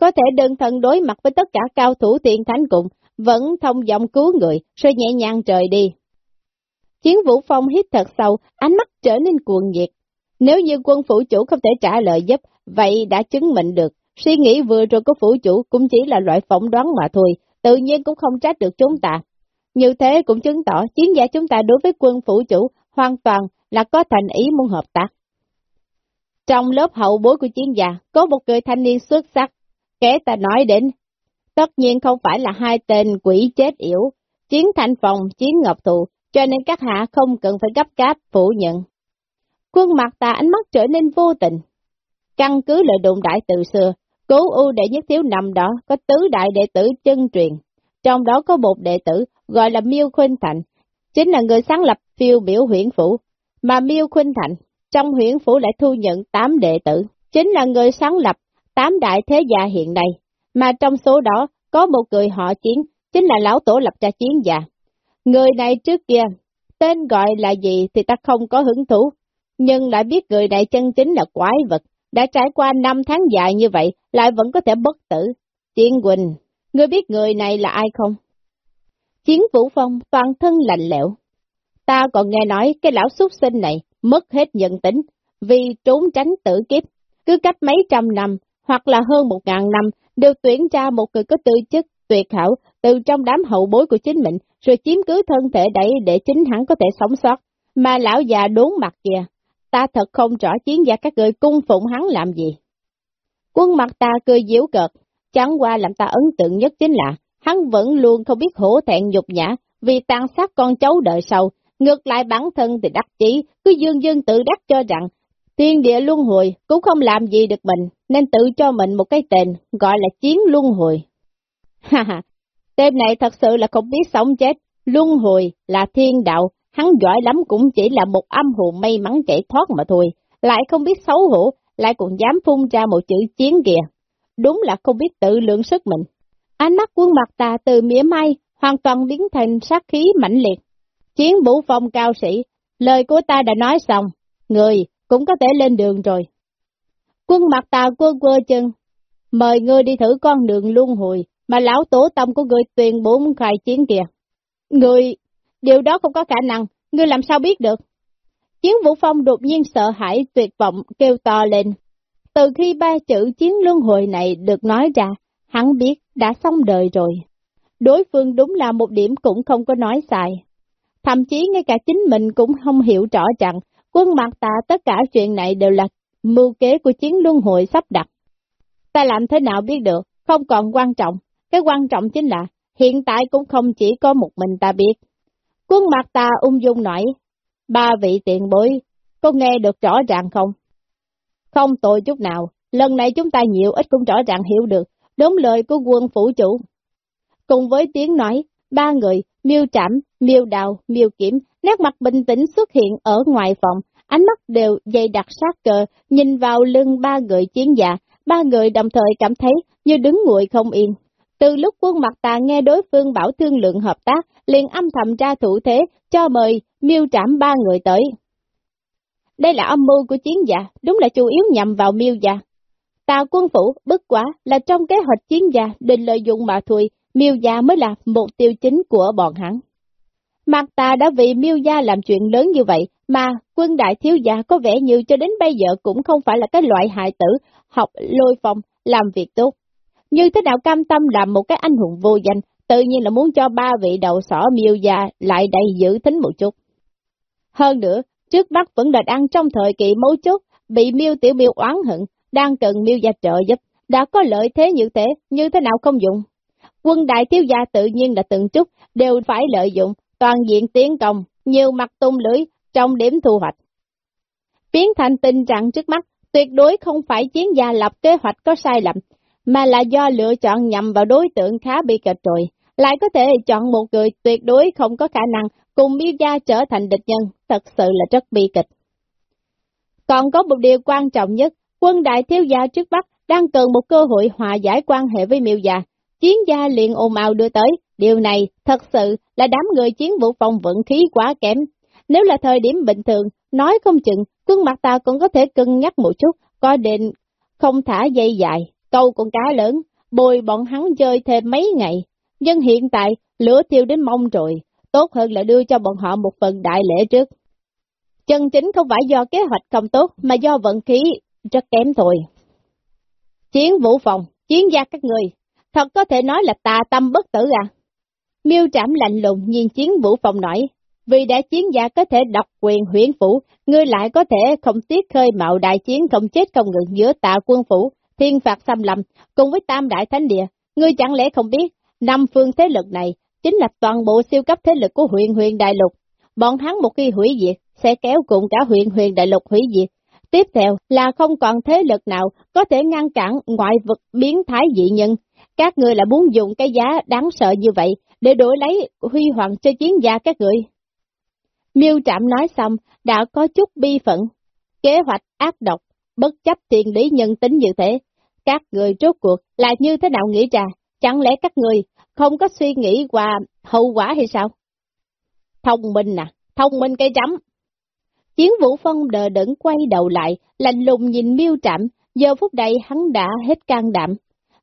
Có thể đơn thân đối mặt với tất cả cao thủ tiền thánh cùng, vẫn thông giọng cứu người, rồi nhẹ nhàng trời đi. Chiến vũ phong hít thật sâu, ánh mắt trở nên cuồng nhiệt. Nếu như quân phủ chủ không thể trả lời giúp, vậy đã chứng minh được, suy nghĩ vừa rồi của phủ chủ cũng chỉ là loại phỏng đoán mà thôi, tự nhiên cũng không trách được chúng ta. Như thế cũng chứng tỏ chiến giả chúng ta đối với quân phủ chủ hoàn toàn là có thành ý muốn hợp tác. Trong lớp hậu bối của chiến giả, có một người thanh niên xuất sắc, kẻ ta nói đến, tất nhiên không phải là hai tên quỷ chết yểu, chiến thanh phòng, chiến ngọc thụ, cho nên các hạ không cần phải gấp cáp phủ nhận. Quân mặt ta ánh mắt trở nên vô tình. Căn cứ lời đồn đại từ xưa, cố ưu đệ nhất thiếu nằm đó có tứ đại đệ tử chân truyền, trong đó có một đệ tử gọi là Miêu Khuynh Thành, chính là người sáng lập phiêu biểu huyện phủ, mà Miêu Khuynh Thành trong huyện phủ lại thu nhận 8 đệ tử, chính là người sáng lập 8 đại thế gia hiện nay, mà trong số đó có một người họ chiến, chính là lão tổ lập ra chiến gia. Người này trước kia, tên gọi là gì thì ta không có hứng thú, nhưng lại biết người này chân chính là quái vật, đã trải qua năm tháng dài như vậy, lại vẫn có thể bất tử. Chiến Quỳnh, ngươi biết người này là ai không? Chiến Vũ Phong toàn thân lạnh lẽo. Ta còn nghe nói cái lão xuất sinh này mất hết nhận tính, vì trốn tránh tử kiếp, cứ cách mấy trăm năm, hoặc là hơn một ngàn năm, đều tuyển ra một người có tư chất tuyệt hảo từ trong đám hậu bối của chính mình, rồi chiếm cứ thân thể đẩy để chính hắn có thể sống sót. Mà lão già đốn mặt kìa, ta thật không rõ chiến gia các người cung phụng hắn làm gì. Quân mặt ta cười diễu cợt, chẳng qua làm ta ấn tượng nhất chính là, hắn vẫn luôn không biết hổ thẹn nhục nhã, vì tàn sát con cháu đời sau, ngược lại bản thân thì đắc chí, cứ dương dương tự đắc cho rằng, thiên địa luân hồi cũng không làm gì được mình, nên tự cho mình một cái tên, gọi là chiến luân hồi. Ha ha, tên này thật sự là không biết sống chết, luân hồi là thiên đạo, hắn giỏi lắm cũng chỉ là một âm hồn may mắn chạy thoát mà thôi, lại không biết xấu hổ, lại còn dám phun ra một chữ chiến kìa. Đúng là không biết tự lượng sức mình. Ánh mắt quân mặt tà từ mỉa mai, hoàn toàn biến thành sát khí mãnh liệt. Chiến vũ phong cao sĩ, lời của ta đã nói xong, người cũng có thể lên đường rồi. Quân mặt tà quơ quơ chân, mời ngươi đi thử con đường luân hồi, mà lão tổ tâm của người tuyên bố khai chiến kìa. người điều đó không có khả năng, người làm sao biết được? Chiến Vũ Phong đột nhiên sợ hãi tuyệt vọng kêu to lên. Từ khi ba chữ chiến luân hồi này được nói ra, hắn biết đã xong đời rồi. Đối phương đúng là một điểm cũng không có nói sai. Thậm chí ngay cả chính mình cũng không hiểu rõ rằng quân mặt ta tất cả chuyện này đều là mưu kế của chiến luân hồi sắp đặt. Ta làm thế nào biết được, không còn quan trọng, cái quan trọng chính là, hiện tại cũng không chỉ có một mình ta biết. Quân mặt ta ung dung nói, ba vị tiện bối, có nghe được rõ ràng không? Không tội chút nào, lần này chúng ta nhiều ít cũng rõ ràng hiểu được, đúng lời của quân phủ chủ. Cùng với tiếng nói, ba người, miêu trảm, miêu đào, miêu kiểm, nét mặt bình tĩnh xuất hiện ở ngoài phòng, ánh mắt đều dày đặc sát cờ, nhìn vào lưng ba người chiến giả, ba người đồng thời cảm thấy như đứng nguội không yên. Từ lúc quân mặt tà nghe đối phương bảo thương lượng hợp tác, liền âm thầm ra thủ thế, cho mời, miêu trảm ba người tới. Đây là âm mưu của chiến giả, đúng là chủ yếu nhằm vào miêu gia. Tà quân phủ bức quả là trong kế hoạch chiến giả định lợi dụng mà thôi, miêu gia mới là mục tiêu chính của bọn hắn. Mặt tà đã vì miêu gia làm chuyện lớn như vậy, mà quân đại thiếu gia có vẻ như cho đến bây giờ cũng không phải là cái loại hại tử, học lôi phong, làm việc tốt. Như thế nào cam tâm làm một cái anh hùng vô danh, tự nhiên là muốn cho ba vị đầu sỏ miêu già lại đầy giữ tính một chút. Hơn nữa, trước mắt vẫn là đang trong thời kỳ mấu chốt, bị miêu tiểu miêu oán hận, đang cần miêu gia trợ giúp, đã có lợi thế như thế, như thế nào không dụng. Quân đại thiếu gia tự nhiên là từng chút, đều phải lợi dụng, toàn diện tiến công, nhiều mặt tung lưới, trong điểm thu hoạch. Biến thành tình trạng trước mắt, tuyệt đối không phải chiến gia lập kế hoạch có sai lầm, mà là do lựa chọn nhằm vào đối tượng khá bị kịch rồi, lại có thể chọn một người tuyệt đối không có khả năng cùng miêu gia trở thành địch nhân, thật sự là rất bi kịch. Còn có một điều quan trọng nhất, quân đại thiếu gia trước Bắc đang cần một cơ hội hòa giải quan hệ với miêu gia. Chiến gia liền ồn ào đưa tới, điều này thật sự là đám người chiến vũ phòng vận khí quá kém. Nếu là thời điểm bình thường, nói không chừng, quân mặt ta cũng có thể cân nhắc một chút, coi định không thả dây dài, câu con cá lớn, bồi bọn hắn chơi thêm mấy ngày. Nhưng hiện tại, lửa tiêu đến mông rồi, tốt hơn là đưa cho bọn họ một phần đại lễ trước. Chân chính không phải do kế hoạch không tốt, mà do vận khí rất kém thôi. Chiến vũ phòng, chiến gia các người, thật có thể nói là tà tâm bất tử à? Miêu trảm lạnh lùng nhìn chiến vũ phòng nói, vì đã chiến gia có thể độc quyền huyện phủ, ngươi lại có thể không tiếc khơi mạo đại chiến không chết không ngừng giữa tạ quân phủ, thiên phạt xâm lầm, cùng với tam đại thánh địa. Ngươi chẳng lẽ không biết, năm phương thế lực này chính là toàn bộ siêu cấp thế lực của huyện huyền đại lục. Bọn hắn một khi hủy diệt, sẽ kéo cùng cả huyện huyền đại lục hủy diệt. Tiếp theo là không còn thế lực nào có thể ngăn cản ngoại vực biến thái dị nhân. Các người là muốn dùng cái giá đáng sợ như vậy để đổi lấy huy hoàng cho chiến gia các người. Miêu Trạm nói xong, đã có chút bi phận. Kế hoạch ác độc, bất chấp tiền lý nhân tính như thế. Các người rốt cuộc là như thế nào nghĩ ra? Chẳng lẽ các người không có suy nghĩ qua hậu quả hay sao? Thông minh à, thông minh cây chấm. Chiến vũ phong đờ đẫn quay đầu lại, lạnh lùng nhìn miêu trạm, giờ phút đây hắn đã hết can đảm.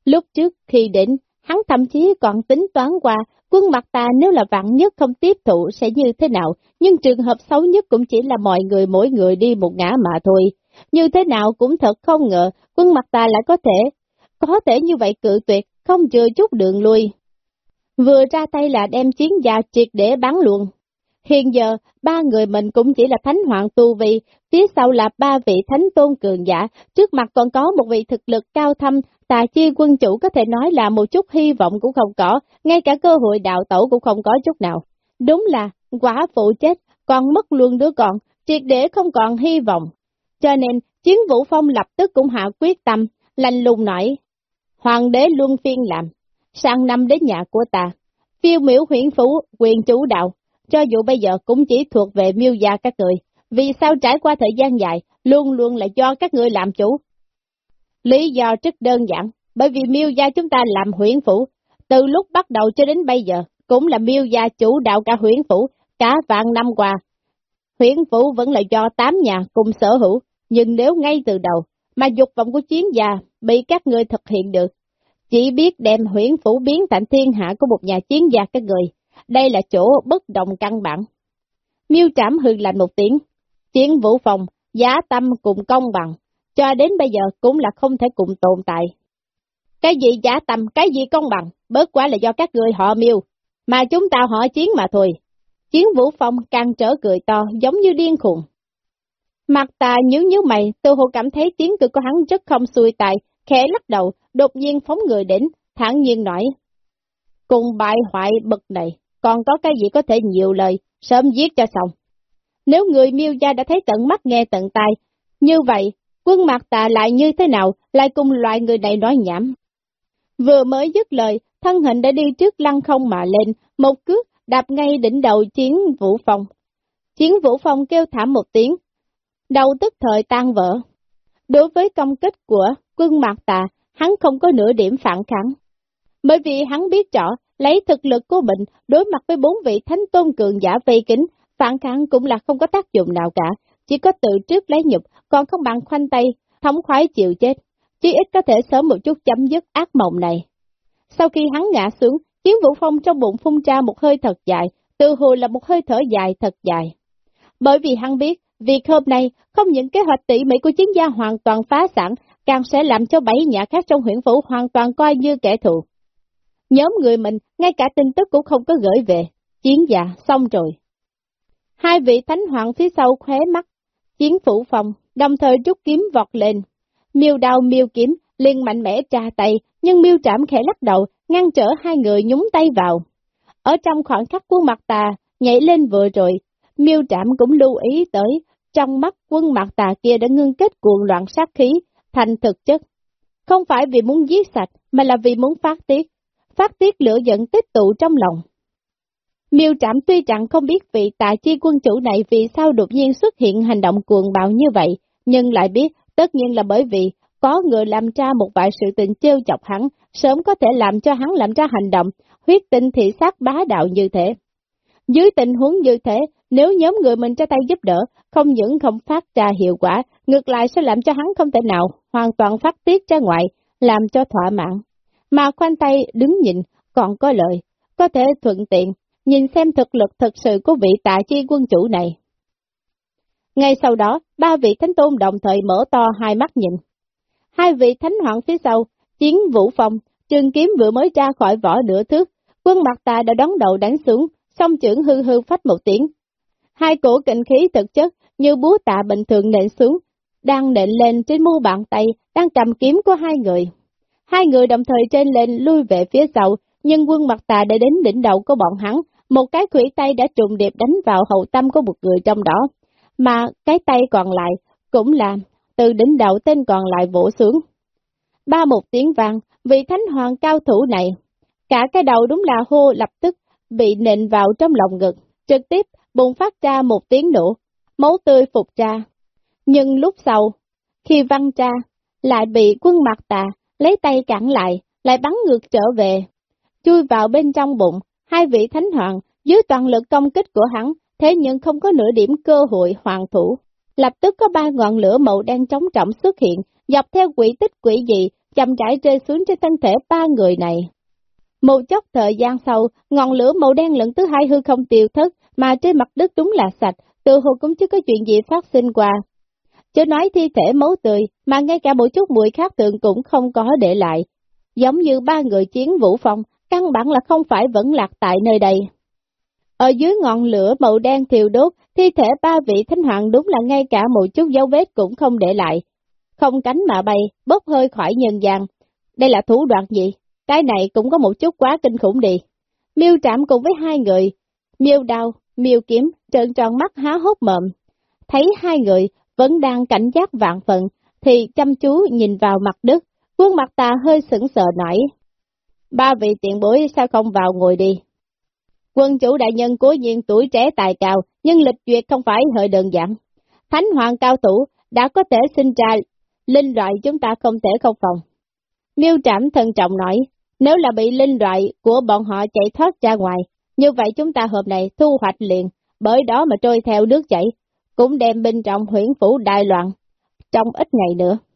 Lúc trước khi đến, hắn thậm chí còn tính toán qua quân mặt ta nếu là vạn nhất không tiếp thụ sẽ như thế nào, nhưng trường hợp xấu nhất cũng chỉ là mọi người mỗi người đi một ngã mà thôi. Như thế nào cũng thật không ngờ, quân mặt ta lại có thể, có thể như vậy cự tuyệt, không chừa chút đường lui. Vừa ra tay là đem chiến gia triệt để bán luôn. Hiện giờ, ba người mình cũng chỉ là thánh hoàng tu vi, phía sau là ba vị thánh tôn cường giả, trước mặt còn có một vị thực lực cao thâm, tà chi quân chủ có thể nói là một chút hy vọng cũng không có, ngay cả cơ hội đạo tẩu cũng không có chút nào. Đúng là, quả phụ chết, còn mất luôn đứa con, triệt để không còn hy vọng. Cho nên, chiến vũ phong lập tức cũng hạ quyết tâm, lành lùng nói, hoàng đế luân phiên làm, sang năm đến nhà của ta, phiêu miểu huyển phủ, quyền chủ đạo, cho dù bây giờ cũng chỉ thuộc về miêu gia các người, vì sao trải qua thời gian dài, luôn luôn là do các người làm chủ. Lý do rất đơn giản, bởi vì miêu gia chúng ta làm huyển phủ, từ lúc bắt đầu cho đến bây giờ, cũng là miêu gia chủ đạo cả huyển phủ, cả vạn năm qua. Huyển phủ vẫn là do tám nhà cùng sở hữu, nhưng nếu ngay từ đầu, mà dục vọng của chiến gia bị các người thực hiện được, chỉ biết đem huyển phủ biến thành thiên hạ của một nhà chiến gia các người, đây là chỗ bất động căn bản. Miêu trảm hư lạnh một tiếng, chiến vũ phòng, giá tâm cùng công bằng, cho đến bây giờ cũng là không thể cùng tồn tại. Cái gì giá tâm, cái gì công bằng, bớt quá là do các người họ miêu, mà chúng ta họ chiến mà thôi. Chiến vũ phong càng trở cười to, giống như điên khùng. Mặt ta nhớ nhớ mày, tôi hồ cảm thấy tiếng cười của hắn rất không xuôi tài, khẽ lắc đầu, đột nhiên phóng người đến, thẳng nhiên nói. Cùng bại hoại bực này, còn có cái gì có thể nhiều lời, sớm giết cho xong. Nếu người miêu gia đã thấy tận mắt nghe tận tai, như vậy, quân mặt tà lại như thế nào, lại cùng loại người này nói nhảm. Vừa mới dứt lời, thân hình đã đi trước lăng không mà lên, một cước đạp ngay đỉnh đầu chiến vũ phong. Chiến vũ phong kêu thảm một tiếng, đầu tức thời tan vỡ. Đối với công kích của quân mạc tà, hắn không có nửa điểm phản kháng. Bởi vì hắn biết rõ, lấy thực lực của mình đối mặt với bốn vị thánh tôn cường giả vây kính, phản kháng cũng là không có tác dụng nào cả, chỉ có tự trước lấy nhục, còn không bằng khoanh tay, thống khoái chịu chết. chí ít có thể sớm một chút chấm dứt ác mộng này. Sau khi hắn ngã xuống, chiến vũ phong trong bụng phun ra một hơi thật dài, từ hồ là một hơi thở dài thật dài. Bởi vì hắn biết, việc hôm nay, không những kế hoạch tỉ mỉ của chiến gia hoàn toàn phá sản, càng sẽ làm cho bảy nhà khác trong huyện phủ hoàn toàn coi như kẻ thù. Nhóm người mình, ngay cả tin tức cũng không có gửi về, chiến gia xong rồi. Hai vị thánh hoàng phía sau khóe mắt, chiến phủ phòng, đồng thời rút kiếm vọt lên. Miêu đao miêu kiếm, liền mạnh mẽ tra tay, nhưng miêu trảm khẽ lắc đầu, ngăn trở hai người nhúng tay vào. Ở trong khoảng khắc của mặt tà, nhảy lên vừa rồi, miêu trạm cũng lưu ý tới, trong mắt quân mặt tà kia đã ngưng kết cuồng loạn sát khí, thành thực chất. Không phải vì muốn giết sạch, mà là vì muốn phát tiết, phát tiết lửa giận tích tụ trong lòng. Miêu Trạm tuy chẳng không biết vị tạ chi quân chủ này vì sao đột nhiên xuất hiện hành động cuồng bạo như vậy, nhưng lại biết tất nhiên là bởi vì có người làm ra một vài sự tình trêu chọc hắn, sớm có thể làm cho hắn làm ra hành động, huyết tinh thị sát bá đạo như thế. Dưới tình huống như thế, nếu nhóm người mình ra tay giúp đỡ, không những không phát ra hiệu quả, ngược lại sẽ làm cho hắn không thể nào hoàn toàn phát tiết ra ngoài, làm cho thỏa mãn. Mà khoanh tay đứng nhìn, còn có lợi, có thể thuận tiện, nhìn xem thực lực thật sự của vị tạ chi quân chủ này. Ngay sau đó, ba vị thánh tôn đồng thời mở to hai mắt nhìn. Hai vị thánh hoàng phía sau, chiến vũ phong, trường kiếm vừa mới ra khỏi vỏ nửa thước, quân mặt tà đã đón đầu đánh xuống, song trưởng hư hư phách một tiếng. Hai cổ kình khí thực chất như búa tạ bình thường nện xuống, đang nện lên trên mu bàn tay, đang cầm kiếm của hai người. Hai người đồng thời trên lên lui về phía sau, nhưng quân mặt tà đã đến đỉnh đầu của bọn hắn, một cái khủy tay đã trùng điệp đánh vào hậu tâm của một người trong đó, mà cái tay còn lại cũng là từ đỉnh đầu tên còn lại vỗ xuống. Ba một tiếng vang, vị thánh hoàng cao thủ này, cả cái đầu đúng là hô lập tức bị nện vào trong lòng ngực, trực tiếp bùng phát ra một tiếng nổ, máu tươi phục ra. Nhưng lúc sau, khi văng ra, lại bị quân mặt tà, lấy tay cản lại, lại bắn ngược trở về, chui vào bên trong bụng, hai vị thánh hoàng, dưới toàn lực công kích của hắn, thế nhưng không có nửa điểm cơ hội hoàn thủ. Lập tức có ba ngọn lửa màu đen trống trọng xuất hiện, dọc theo quỷ tích quỷ dị, chậm rãi rơi xuống trên thân thể ba người này. Một chốc thời gian sau, ngọn lửa màu đen lần thứ hai hư không tiêu thất, mà trên mặt đất đúng là sạch, tự hồ cũng chưa có chuyện gì phát sinh qua. Chứ nói thi thể máu tươi, mà ngay cả một chút mùi khác tượng cũng không có để lại. Giống như ba người chiến vũ phong, căn bản là không phải vẫn lạc tại nơi đây. Ở dưới ngọn lửa màu đen thiêu đốt, thi thể ba vị thánh hoàng đúng là ngay cả một chút dấu vết cũng không để lại. Không cánh mà bay, bốc hơi khỏi nhân gian. Đây là thủ đoạn gì? Cái này cũng có một chút quá kinh khủng đi. Miêu trạm cùng với hai người, miêu đau miêu kiếm, trợn tròn mắt há hốt mộm. Thấy hai người vẫn đang cảnh giác vạn phận, thì chăm chú nhìn vào mặt đất, khuôn mặt ta hơi sững sờ nổi. Ba vị tiện bối sao không vào ngồi đi? Quân chủ đại nhân cố nhiên tuổi trẻ tài cao, nhưng lịch duyệt không phải hơi đơn giản. Thánh hoàng cao thủ đã có thể sinh ra, linh loại chúng ta không thể không phòng. Miêu trảm thân trọng nói, nếu là bị linh loại của bọn họ chạy thoát ra ngoài, như vậy chúng ta hôm nay thu hoạch liền, bởi đó mà trôi theo nước chảy, cũng đem bên trong huyển phủ đại loạn, trong ít ngày nữa.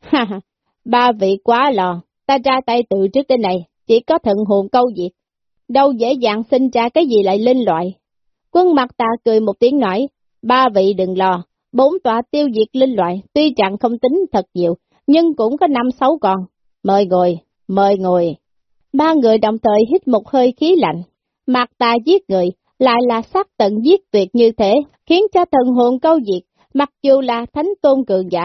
Ha ha, ba vị quá lò, ta ra tay từ trước đến này, chỉ có thận hồn câu diệt, đâu dễ dàng sinh ra cái gì lại linh loại. Quân mặt ta cười một tiếng nói, ba vị đừng lo, bốn tòa tiêu diệt linh loại, tuy chẳng không tính thật nhiều, nhưng cũng có năm sáu con. Mời ngồi, mời ngồi. Ba người đồng thời hít một hơi khí lạnh, mặt ta giết người, lại là sát tận giết tuyệt như thế, khiến cho thần hồn câu diệt, mặc dù là thánh tôn cường giả.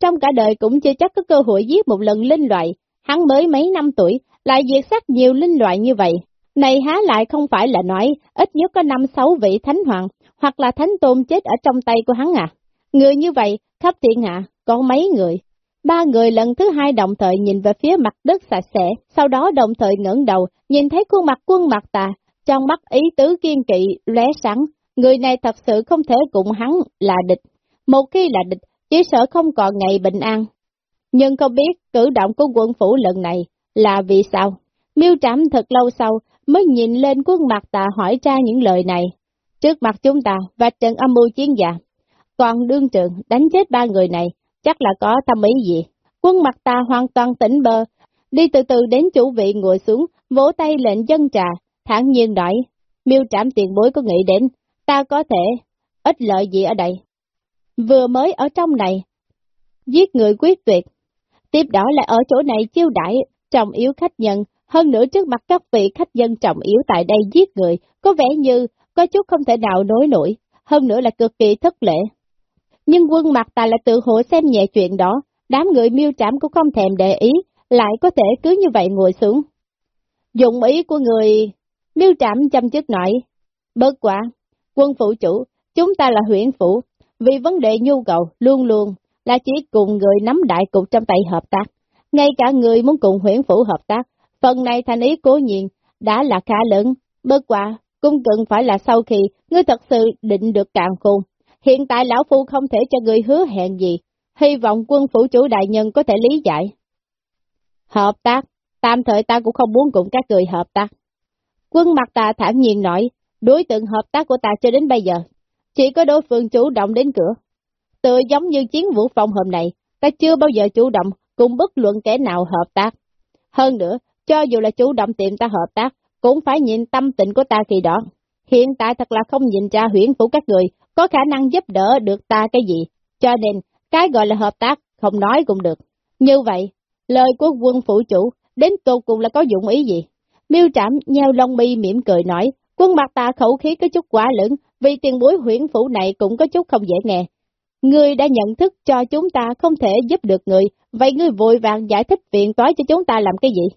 Trong cả đời cũng chưa chắc có cơ hội giết một lần linh loại, hắn mới mấy năm tuổi, lại diệt sát nhiều linh loại như vậy, này há lại không phải là nói, ít nhất có năm sáu vị thánh hoàng, hoặc là thánh tôn chết ở trong tay của hắn à. Người như vậy, khắp thiên hạ, có mấy người. Ba người lần thứ hai đồng thời nhìn về phía mặt đất sạch sẽ, sau đó đồng thời ngẩng đầu, nhìn thấy khuôn mặt quân mặt tà, trong mắt ý tứ kiên kỵ, lóe sáng. Người này thật sự không thể cùng hắn là địch. Một khi là địch, chỉ sợ không còn ngày bình an. Nhưng không biết cử động của quân phủ lần này là vì sao? Miêu trảm thật lâu sau mới nhìn lên quân mặt tà hỏi ra những lời này. Trước mặt chúng ta và trận âm mưu chiến giả, còn đương trường đánh chết ba người này, chắc là có tâm ý gì. Quân mặt ta hoàn toàn tỉnh bơ, đi từ từ đến chủ vị ngồi xuống, vỗ tay lệnh dân trà, thản nhiên nói, miêu trảm tiền bối có nghĩ đến, ta có thể, ít lợi gì ở đây. Vừa mới ở trong này, giết người quyết tuyệt, tiếp đó lại ở chỗ này chiêu đãi trọng yếu khách nhân, hơn nữa trước mặt các vị khách dân trọng yếu tại đây giết người, có vẻ như có chút không thể nào nối nổi, hơn nữa là cực kỳ thất lễ. Nhưng quân mặt tài lại tự hổ xem nhẹ chuyện đó, đám người miêu trảm cũng không thèm để ý, lại có thể cứ như vậy ngồi xuống. Dụng ý của người, miêu trảm chăm chức nói, bớt quả, quân phụ chủ, chúng ta là huyện phủ, vì vấn đề nhu cầu luôn luôn là chỉ cùng người nắm đại cục trong tay hợp tác. Ngay cả người muốn cùng huyện phủ hợp tác, phần này thành ý cố nhiên đã là khá lớn, bớt quả, cũng cần phải là sau khi ngươi thật sự định được càng khôn. Hiện tại lão phu không thể cho người hứa hẹn gì, hy vọng quân phủ chủ đại nhân có thể lý giải. Hợp tác, tạm thời ta cũng không muốn cùng các người hợp tác. Quân mặt ta thản nhiên nói, đối tượng hợp tác của ta cho đến bây giờ, chỉ có đối phương chủ động đến cửa. Tự giống như chiến vũ phong hôm nay, ta chưa bao giờ chủ động cùng bất luận kẻ nào hợp tác. Hơn nữa, cho dù là chủ động tìm ta hợp tác, cũng phải nhìn tâm tình của ta khi đó. Hiện tại thật là không nhìn ra huyển phủ các người có khả năng giúp đỡ được ta cái gì, cho nên cái gọi là hợp tác không nói cũng được. Như vậy, lời của quân phủ chủ đến tột cùng là có dụng ý gì? Miêu trảm nheo lông mi mỉm cười nói, quân mặt ta khẩu khí có chút quá lớn, vì tiền bối huyển phủ này cũng có chút không dễ nghe. Ngươi đã nhận thức cho chúng ta không thể giúp được người, vậy ngươi vội vàng giải thích viện toái cho chúng ta làm cái gì?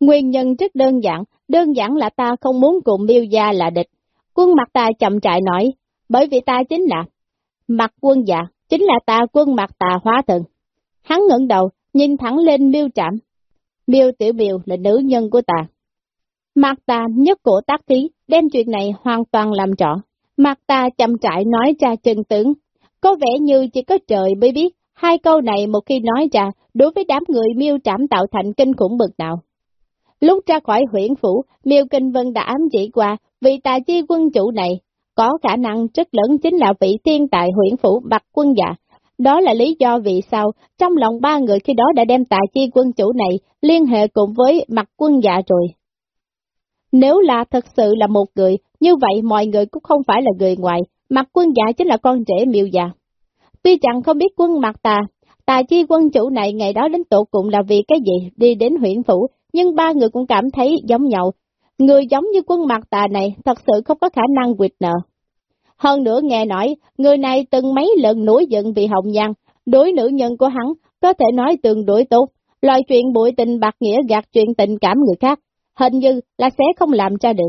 Nguyên nhân rất đơn giản, đơn giản là ta không muốn cùng miêu gia là địch. Quân mặt ta chậm trại nói, bởi vì ta chính là mặt quân dạ, chính là ta quân mặt tà hóa thần. Hắn ngẩng đầu, nhìn thẳng lên miêu trạm. Miêu tiểu miêu là nữ nhân của ta. Mặt ta nhất cổ tác khí, đem chuyện này hoàn toàn làm rõ. Mặt ta chậm trại nói ra chân tướng. Có vẻ như chỉ có trời mới biết, hai câu này một khi nói ra, đối với đám người miêu trảm tạo thành kinh khủng bực nào. Lúc ra khỏi huyện phủ, miêu kinh vân đã ám chỉ qua, vì tà chi quân chủ này, có khả năng rất lớn chính là vị thiên tại huyện phủ Bạch quân dạ. Đó là lý do vì sao, trong lòng ba người khi đó đã đem tài chi quân chủ này liên hệ cùng với mặt quân dạ rồi. Nếu là thật sự là một người, như vậy mọi người cũng không phải là người ngoài, mặt quân dạ chính là con rể miêu dạ. Tuy chẳng không biết quân mặt tà, tài chi quân chủ này ngày đó đến tụ cùng là vì cái gì đi đến huyện phủ, nhưng ba người cũng cảm thấy giống nhau. Người giống như quân mặt tà này thật sự không có khả năng quyệt nợ. Hơn nữa nghe nói, người này từng mấy lần nổi giận vì hồng nhan, đối nữ nhân của hắn có thể nói tương đối tốt, loại chuyện bụi tình bạc nghĩa gạt chuyện tình cảm người khác, hình như là sẽ không làm ra được.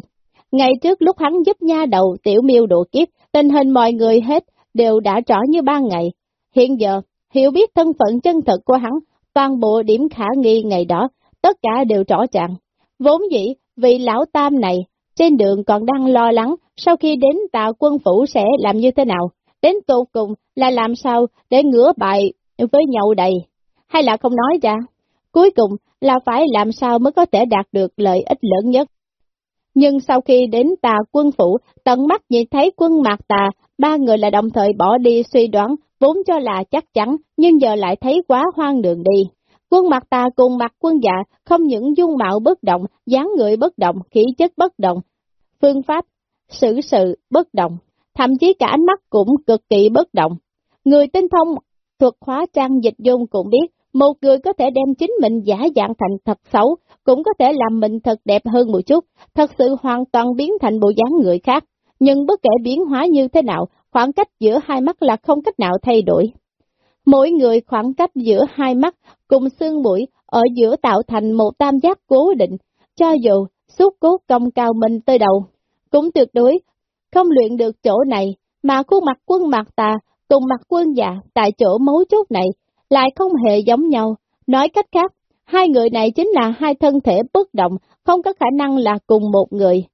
Ngày trước lúc hắn giúp nha đầu tiểu miêu độ kiếp, tình hình mọi người hết đều đã rõ như ban ngày. Hiện giờ, hiểu biết thân phận chân thực của hắn, toàn bộ điểm khả nghi ngày đó tất cả đều rõ ràng. Vốn dĩ, vị lão tam này, trên đường còn đang lo lắng, sau khi đến tà quân phủ sẽ làm như thế nào, đến tột cùng là làm sao để ngửa bài với nhậu đầy, hay là không nói ra. Cuối cùng là phải làm sao mới có thể đạt được lợi ích lớn nhất. Nhưng sau khi đến tà quân phủ, tận mắt nhìn thấy quân mạc tà, ba người là đồng thời bỏ đi suy đoán, vốn cho là chắc chắn, nhưng giờ lại thấy quá hoang đường đi. Quân mặt ta cùng mặt quân dạ không những dung mạo bất động, dáng người bất động, khí chất bất động, phương pháp, xử sự bất động, thậm chí cả ánh mắt cũng cực kỳ bất động. Người tinh thông thuật hóa trang dịch dung cũng biết, một người có thể đem chính mình giả dạng thành thật xấu, cũng có thể làm mình thật đẹp hơn một chút, thật sự hoàn toàn biến thành bộ dáng người khác. Nhưng bất kể biến hóa như thế nào, khoảng cách giữa hai mắt là không cách nào thay đổi. Mỗi người khoảng cách giữa hai mắt cùng xương mũi ở giữa tạo thành một tam giác cố định, cho dù xúc cố công cao mình tới đầu, cũng tuyệt đối không luyện được chỗ này, mà khuôn mặt quân mặt tà cùng mặt quân dạ tại chỗ mấu chốt này lại không hề giống nhau. Nói cách khác, hai người này chính là hai thân thể bất động, không có khả năng là cùng một người.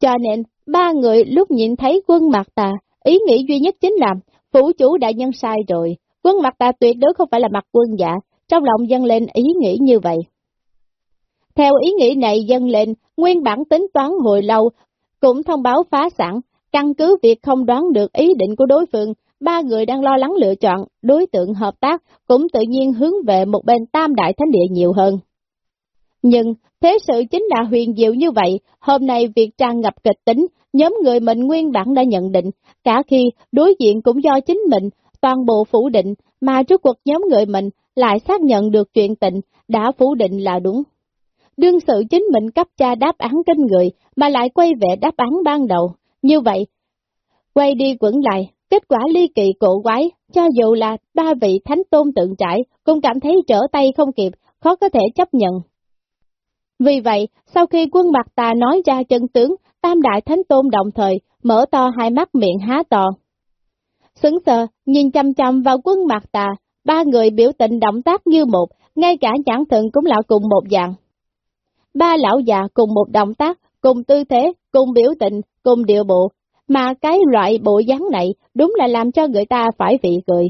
Cho nên, ba người lúc nhìn thấy quân mặt tà, ý nghĩ duy nhất chính là, phủ chủ đại nhân sai rồi, Quân mặt ta tuyệt đối không phải là mặt quân dạ, trong lòng dâng lên ý nghĩ như vậy. Theo ý nghĩ này dâng lên, nguyên bản tính toán hồi lâu, cũng thông báo phá sản, căn cứ việc không đoán được ý định của đối phương, ba người đang lo lắng lựa chọn đối tượng hợp tác cũng tự nhiên hướng về một bên tam đại thánh địa nhiều hơn. Nhưng, thế sự chính là huyền diệu như vậy, hôm nay việc tràn ngập kịch tính, nhóm người mình nguyên bản đã nhận định, cả khi đối diện cũng do chính mình, toàn bộ phủ định, mà trước cuộc nhóm người mình lại xác nhận được chuyện tình, đã phủ định là đúng. Đương sự chính mình cấp cha đáp án kinh người, mà lại quay về đáp án ban đầu. Như vậy, quay đi quẩn lại, kết quả ly kỳ cổ quái, cho dù là ba vị thánh tôn tượng trải, cũng cảm thấy trở tay không kịp, khó có thể chấp nhận. Vì vậy, sau khi quân mặt tà nói ra chân tướng, tam đại thánh tôn đồng thời, mở to hai mắt miệng há to. Sững sờ, nhìn chăm chăm vào quân mặt tà, ba người biểu tình động tác như một, ngay cả nhãn thần cũng là cùng một dạng. Ba lão già cùng một động tác, cùng tư thế, cùng biểu tình, cùng điệu bộ, mà cái loại bộ dáng này đúng là làm cho người ta phải vị cười.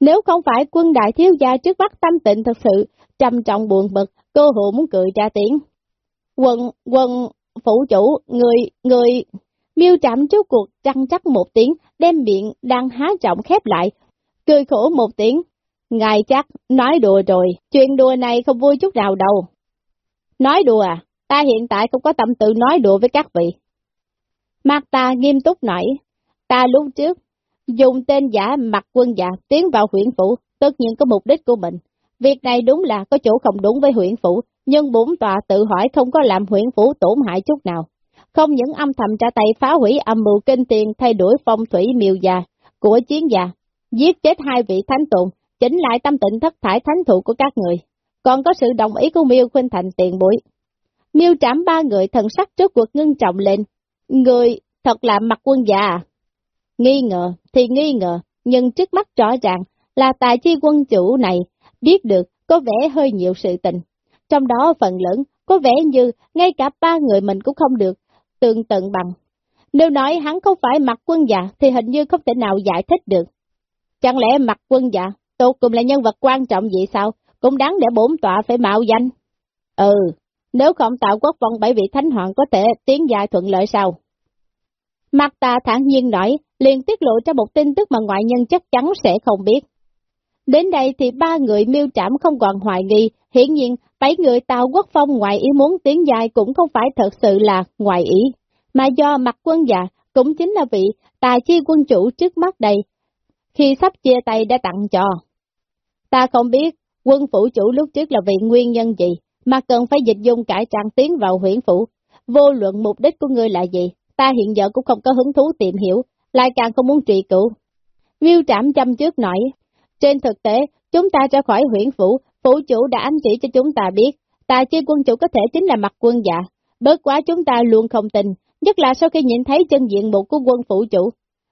Nếu không phải quân đại thiếu gia trước mắt tâm tịnh thật sự, trầm trọng buồn bực, cô hộ muốn cười ra tiếng. Quân, quân, phụ chủ, người, người, miêu trạm trước cuộc trăng chắc một tiếng, đem miệng đang há trọng khép lại, cười khổ một tiếng. Ngài chắc, nói đùa rồi, chuyện đùa này không vui chút nào đâu. Nói đùa à, ta hiện tại không có tâm tự nói đùa với các vị. Mặt ta nghiêm túc nổi, ta lúc trước, dùng tên giả mặt quân giả tiến vào huyện phủ, tất nhiên có mục đích của mình. Việc này đúng là có chỗ không đúng với huyện phủ, nhưng bốn tòa tự hỏi không có làm huyện phủ tổn hại chút nào. Không những âm thầm trả tay phá hủy âm mưu kinh tiền thay đổi phong thủy miêu già của chiến già, giết chết hai vị thánh tụng, chỉnh lại tâm tịnh thất thải thánh thụ của các người. Còn có sự đồng ý của miêu khuyên thành tiền bối. Miêu trảm ba người thần sắc trước cuộc ngưng trọng lên. Người thật là mặt quân già à? Nghi ngờ thì nghi ngờ, nhưng trước mắt rõ ràng là tài chi quân chủ này biết được có vẻ hơi nhiều sự tình. Trong đó phần lớn có vẻ như ngay cả ba người mình cũng không được tương tận bằng. Nếu nói hắn không phải mặt quân dạ thì hình như không thể nào giải thích được. Chẳng lẽ mặt quân dạ, tôi cùng là nhân vật quan trọng vậy sao? Cũng đáng để bổn tọa phải mạo danh. Ừ, nếu không tạo quốc vong bảy vị thánh hoàng có thể tiến dài thuận lợi sao? Mặt ta thản nhiên nói, liền tiết lộ cho một tin tức mà ngoại nhân chắc chắn sẽ không biết. Đến đây thì ba người miêu trảm không còn hoài nghi, hiển nhiên bảy người tàu quốc phong ngoại ý muốn tiến dài cũng không phải thật sự là ngoại ý, mà do mặt quân già cũng chính là vị tài chi quân chủ trước mắt đây, khi sắp chia tay đã tặng cho. Ta không biết quân phủ chủ lúc trước là vì nguyên nhân gì, mà cần phải dịch dung cải trang tiến vào huyện phủ. Vô luận mục đích của ngươi là gì, ta hiện giờ cũng không có hứng thú tìm hiểu, lại càng không muốn trì cửu. miêu trảm chăm trước nói, trên thực tế, chúng ta ra khỏi huyện phủ, phủ chủ đã ám chỉ cho chúng ta biết, tà chi quân chủ có thể chính là mặt quân dạ. Bớt quá chúng ta luôn không tin, nhất là sau khi nhìn thấy chân diện mục của quân phủ chủ.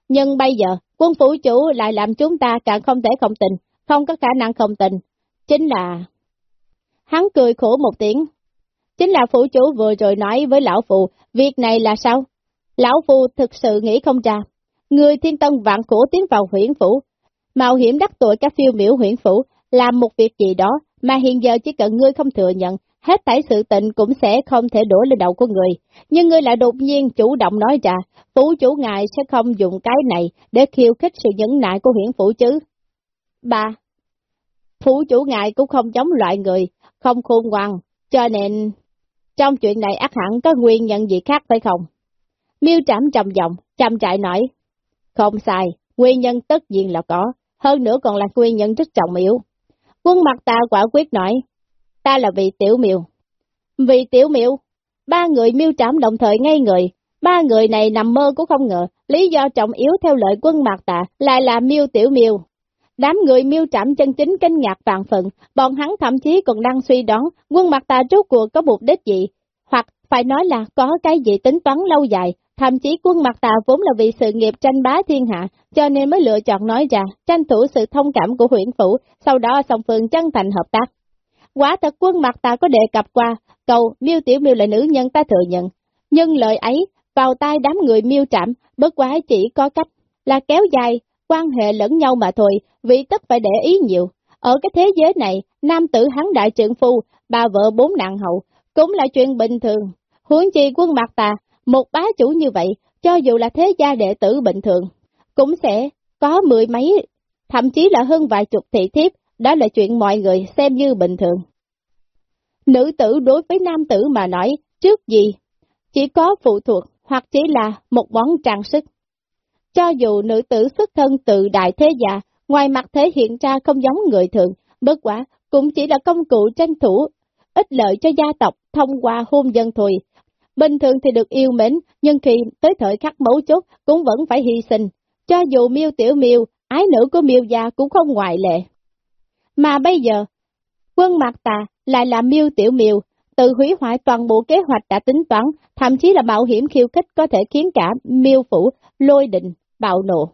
Nhưng bây giờ, quân phủ chủ lại làm chúng ta càng không thể không tin, không có khả năng không tin. Chính là... Hắn cười khổ một tiếng. Chính là phủ chủ vừa rồi nói với lão phụ, việc này là sao? Lão phụ thực sự nghĩ không ra. Người thiên tân vạn khổ tiến vào huyện phủ, mạo hiểm đắc tội các phiêu miểu huyện phủ, làm một việc gì đó mà hiện giờ chỉ cần ngươi không thừa nhận, hết thảy sự tình cũng sẽ không thể đổ lên đầu của người. Nhưng ngươi lại đột nhiên chủ động nói ra, phủ chủ ngài sẽ không dùng cái này để khiêu khích sự nhẫn nại của huyện phủ chứ. Ba, phủ chủ ngài cũng không giống loại người, không khôn ngoan, cho nên trong chuyện này ác hẳn có nguyên nhân gì khác phải không? Miêu trảm trầm giọng, trầm trại nói, không sai, nguyên nhân tất nhiên là có, hơn nữa còn là nguyên nhân rất trọng yếu. Quân mặt ta quả quyết nói, ta là vị tiểu miêu. Vị tiểu miêu, ba người miêu trảm đồng thời ngay người, ba người này nằm mơ cũng không ngờ, lý do trọng yếu theo lợi quân mặt tạ lại là miêu tiểu miêu. Đám người miêu trảm chân chính kinh ngạc vạn phận, bọn hắn thậm chí còn đang suy đoán quân mặt Tạ rốt cuộc có mục đích gì, hoặc phải nói là có cái gì tính toán lâu dài, thậm chí quân mặt tà vốn là vì sự nghiệp tranh bá thiên hạ, cho nên mới lựa chọn nói ra, tranh thủ sự thông cảm của huyện phủ, sau đó song phương chân thành hợp tác. Quả thật quân mặt tà có đề cập qua, cầu miêu tiểu miêu là nữ nhân ta thừa nhận, nhưng lời ấy vào tai đám người miêu trạm, bất quá chỉ có cách là kéo dài quan hệ lẫn nhau mà thôi, vì tất phải để ý nhiều. Ở cái thế giới này, nam tử hắn đại trượng phu, bà vợ bốn nạn hậu, cũng là chuyện bình thường. Huống chi quân mặt tà, một bá chủ như vậy, cho dù là thế gia đệ tử bình thường, cũng sẽ có mười mấy, thậm chí là hơn vài chục thị thiếp, đó là chuyện mọi người xem như bình thường. Nữ tử đối với nam tử mà nói, trước gì, chỉ có phụ thuộc hoặc chỉ là một món trang sức. Cho dù nữ tử xuất thân từ đại thế gia, ngoài mặt thể hiện ra không giống người thường, bất quả cũng chỉ là công cụ tranh thủ, ích lợi cho gia tộc thông qua hôn dân thôi. Bình thường thì được yêu mến, nhưng khi tới thời khắc mấu chốt cũng vẫn phải hy sinh. Cho dù miêu tiểu miêu, ái nữ của miêu gia cũng không ngoại lệ. Mà bây giờ, quân mặt tà lại là miêu tiểu miêu, tự hủy hoại toàn bộ kế hoạch đã tính toán, thậm chí là mạo hiểm khiêu khích có thể khiến cả miêu phủ, lôi định, bạo nộ.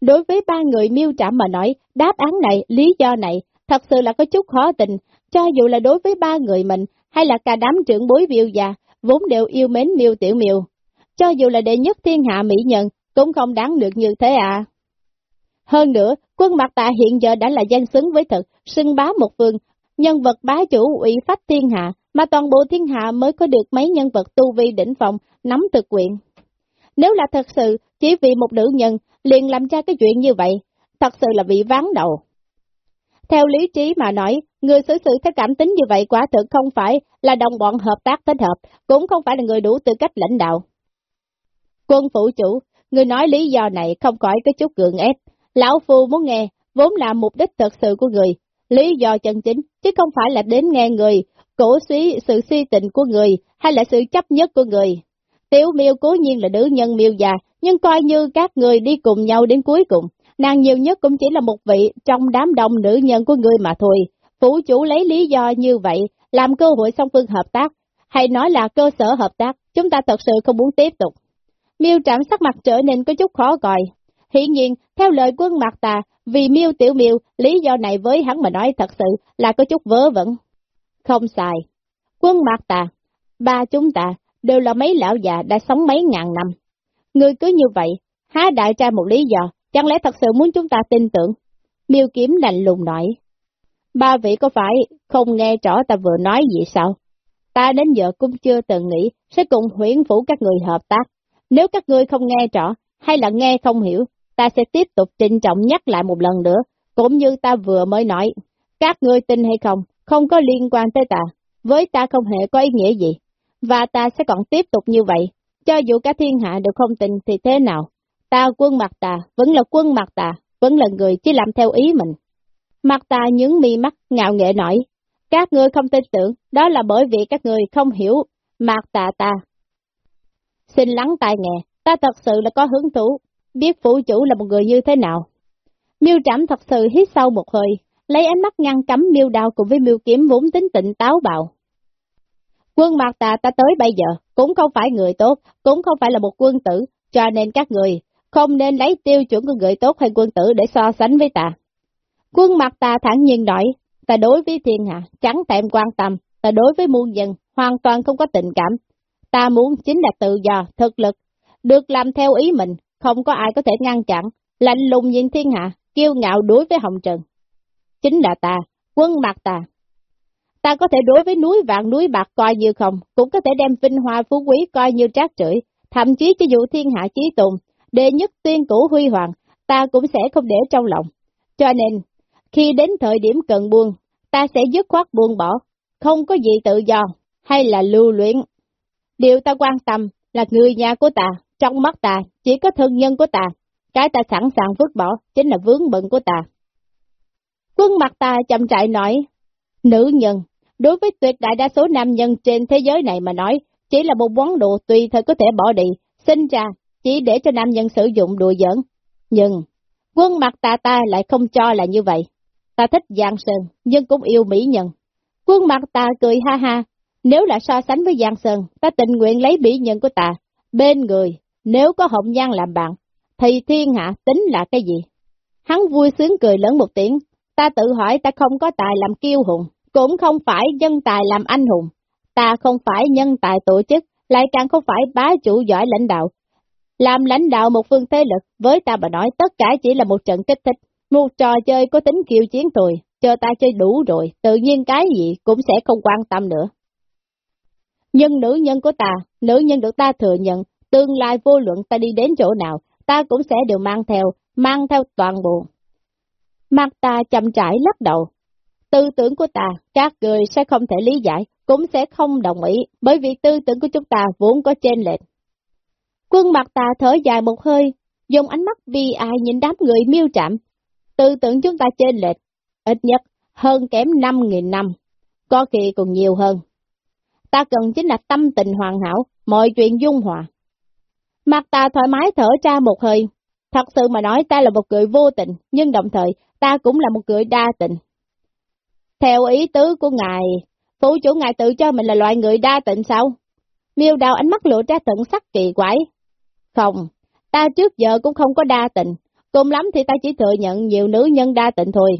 Đối với ba người miêu trảm mà nói, đáp án này, lý do này, thật sự là có chút khó tình, cho dù là đối với ba người mình, hay là cả đám trưởng bối miêu già, vốn đều yêu mến miêu tiểu miêu. Cho dù là đệ nhất thiên hạ mỹ nhân, cũng không đáng được như thế à. Hơn nữa, quân mặt tạ hiện giờ đã là danh xứng với thực, xưng bá một phương, nhân vật bá chủ ủy phách thiên hạ, mà toàn bộ thiên hạ mới có được mấy nhân vật tu vi đỉnh phòng, nắm thực quyền. Nếu là thật sự, chỉ vì một nữ nhân, liền làm ra cái chuyện như vậy, thật sự là bị ván đầu. Theo lý trí mà nói, người xử sự theo cảm tính như vậy quả thực không phải là đồng bọn hợp tác kết hợp, cũng không phải là người đủ tư cách lãnh đạo. Quân phụ chủ, người nói lý do này không khỏi có chút gượng ép. Lão Phu muốn nghe, vốn là mục đích thật sự của người, lý do chân chính, chứ không phải là đến nghe người, cổ suý sự suy tình của người, hay là sự chấp nhất của người. Tiểu miêu cố nhiên là nữ nhân miêu già, nhưng coi như các người đi cùng nhau đến cuối cùng, nàng nhiều nhất cũng chỉ là một vị trong đám đông nữ nhân của người mà thôi. Phủ chủ lấy lý do như vậy, làm cơ hội song phương hợp tác, hay nói là cơ sở hợp tác, chúng ta thật sự không muốn tiếp tục. Miêu trạm sắc mặt trở nên có chút khó coi. Hiện nhiên, theo lời quân mặt tà, vì miêu tiểu miêu, lý do này với hắn mà nói thật sự là có chút vớ vẩn. Không sai. Quân mặt tà, ba chúng ta đều là mấy lão già đã sống mấy ngàn năm. Người cứ như vậy, há đại tra một lý do, chẳng lẽ thật sự muốn chúng ta tin tưởng? Miêu kiếm lạnh lùng nói. Ba vị có phải không nghe rõ ta vừa nói gì sao? Ta đến giờ cũng chưa từng nghĩ sẽ cùng huyển phủ các người hợp tác. Nếu các ngươi không nghe rõ, hay là nghe không hiểu, ta sẽ tiếp tục trịnh trọng nhắc lại một lần nữa, cũng như ta vừa mới nói. Các ngươi tin hay không, không có liên quan tới ta, với ta không hề có ý nghĩa gì. Và ta sẽ còn tiếp tục như vậy, cho dù cả thiên hạ đều không tin thì thế nào. Ta quân mặt tà, vẫn là quân mặt tà, vẫn là người chỉ làm theo ý mình. Mặt tà những mi mắt ngạo nghệ nói, Các ngươi không tin tưởng, đó là bởi vì các ngươi không hiểu mặt tà ta. Xin lắng tai nghe, ta thật sự là có hứng thú, biết phủ chủ là một người như thế nào. Miêu trảm thật sự hít sâu một hơi, lấy ánh mắt ngăn cấm miêu đao cùng với miêu kiếm vốn tính tịnh táo bạo. Quân mặt tà ta tới bây giờ, cũng không phải người tốt, cũng không phải là một quân tử, cho nên các người không nên lấy tiêu chuẩn của người tốt hay quân tử để so sánh với ta. Quân mặt ta thẳng nhiên nói, ta đối với thiên hạ, chẳng tệm quan tâm, ta đối với muôn dân, hoàn toàn không có tình cảm. Ta muốn chính là tự do, thực lực, được làm theo ý mình, không có ai có thể ngăn chặn, lạnh lùng nhìn thiên hạ, kiêu ngạo đối với hồng trần. Chính là ta, quân mặt ta. Ta có thể đối với núi vạn núi bạc coi như không, cũng có thể đem vinh hoa phú quý coi như trác trưởi, thậm chí cho dù thiên hạ chí tùng, đệ nhất tiên cũ huy hoàng, ta cũng sẽ không để trong lòng. Cho nên, khi đến thời điểm cần buông, ta sẽ dứt khoát buông bỏ, không có gì tự do, hay là lưu luyện. Điều ta quan tâm là người nhà của ta, trong mắt ta chỉ có thân nhân của ta, cái ta sẵn sàng vứt bỏ chính là vướng bận của ta. Quân mặt ta chậm trại nói, nữ nhân, đối với tuyệt đại đa số nam nhân trên thế giới này mà nói, chỉ là một món đồ tùy thời có thể bỏ đi, sinh ra, chỉ để cho nam nhân sử dụng đùa giỡn. Nhưng, quân mặt ta ta lại không cho là như vậy. Ta thích Giang Sơn, nhưng cũng yêu mỹ nhân. Quân mặt ta cười ha ha, nếu là so sánh với Giang Sơn, ta tình nguyện lấy mỹ nhân của ta, bên người, nếu có hồng nhan làm bạn, thì thiên hạ tính là cái gì? Hắn vui sướng cười lớn một tiếng, ta tự hỏi ta không có tài làm kiêu hùng, cũng không phải nhân tài làm anh hùng, ta không phải nhân tài tổ chức, lại càng không phải bá chủ giỏi lãnh đạo. Làm lãnh đạo một phương thế lực, với ta mà nói tất cả chỉ là một trận kích thích, một trò chơi có tính kiêu chiến thôi, chờ ta chơi đủ rồi, tự nhiên cái gì cũng sẽ không quan tâm nữa. Nhưng nữ nhân của ta, nữ nhân được ta thừa nhận, tương lai vô luận ta đi đến chỗ nào, ta cũng sẽ đều mang theo, mang theo toàn bộ. Mặt ta chậm trải lắc đầu. Tư tưởng của ta, các người sẽ không thể lý giải, cũng sẽ không đồng ý, bởi vì tư tưởng của chúng ta vốn có trên lệch. Quân mặt ta thở dài một hơi, dùng ánh mắt bi ai nhìn đám người miêu trạm. Tư tưởng chúng ta trên lệch, ít nhất hơn kém 5.000 năm, có khi còn nhiều hơn. Ta cần chính là tâm tình hoàn hảo, mọi chuyện dung hòa. Mặt ta thoải mái thở ra một hơi. Thật sự mà nói ta là một người vô tình, nhưng đồng thời ta cũng là một người đa tình. Theo ý tứ của ngài, phụ chủ ngài tự cho mình là loại người đa tình sao? Miêu đào ánh mắt lộ ra tận sắc kỳ quái. Không, ta trước giờ cũng không có đa tình, cùng lắm thì ta chỉ thừa nhận nhiều nữ nhân đa tình thôi.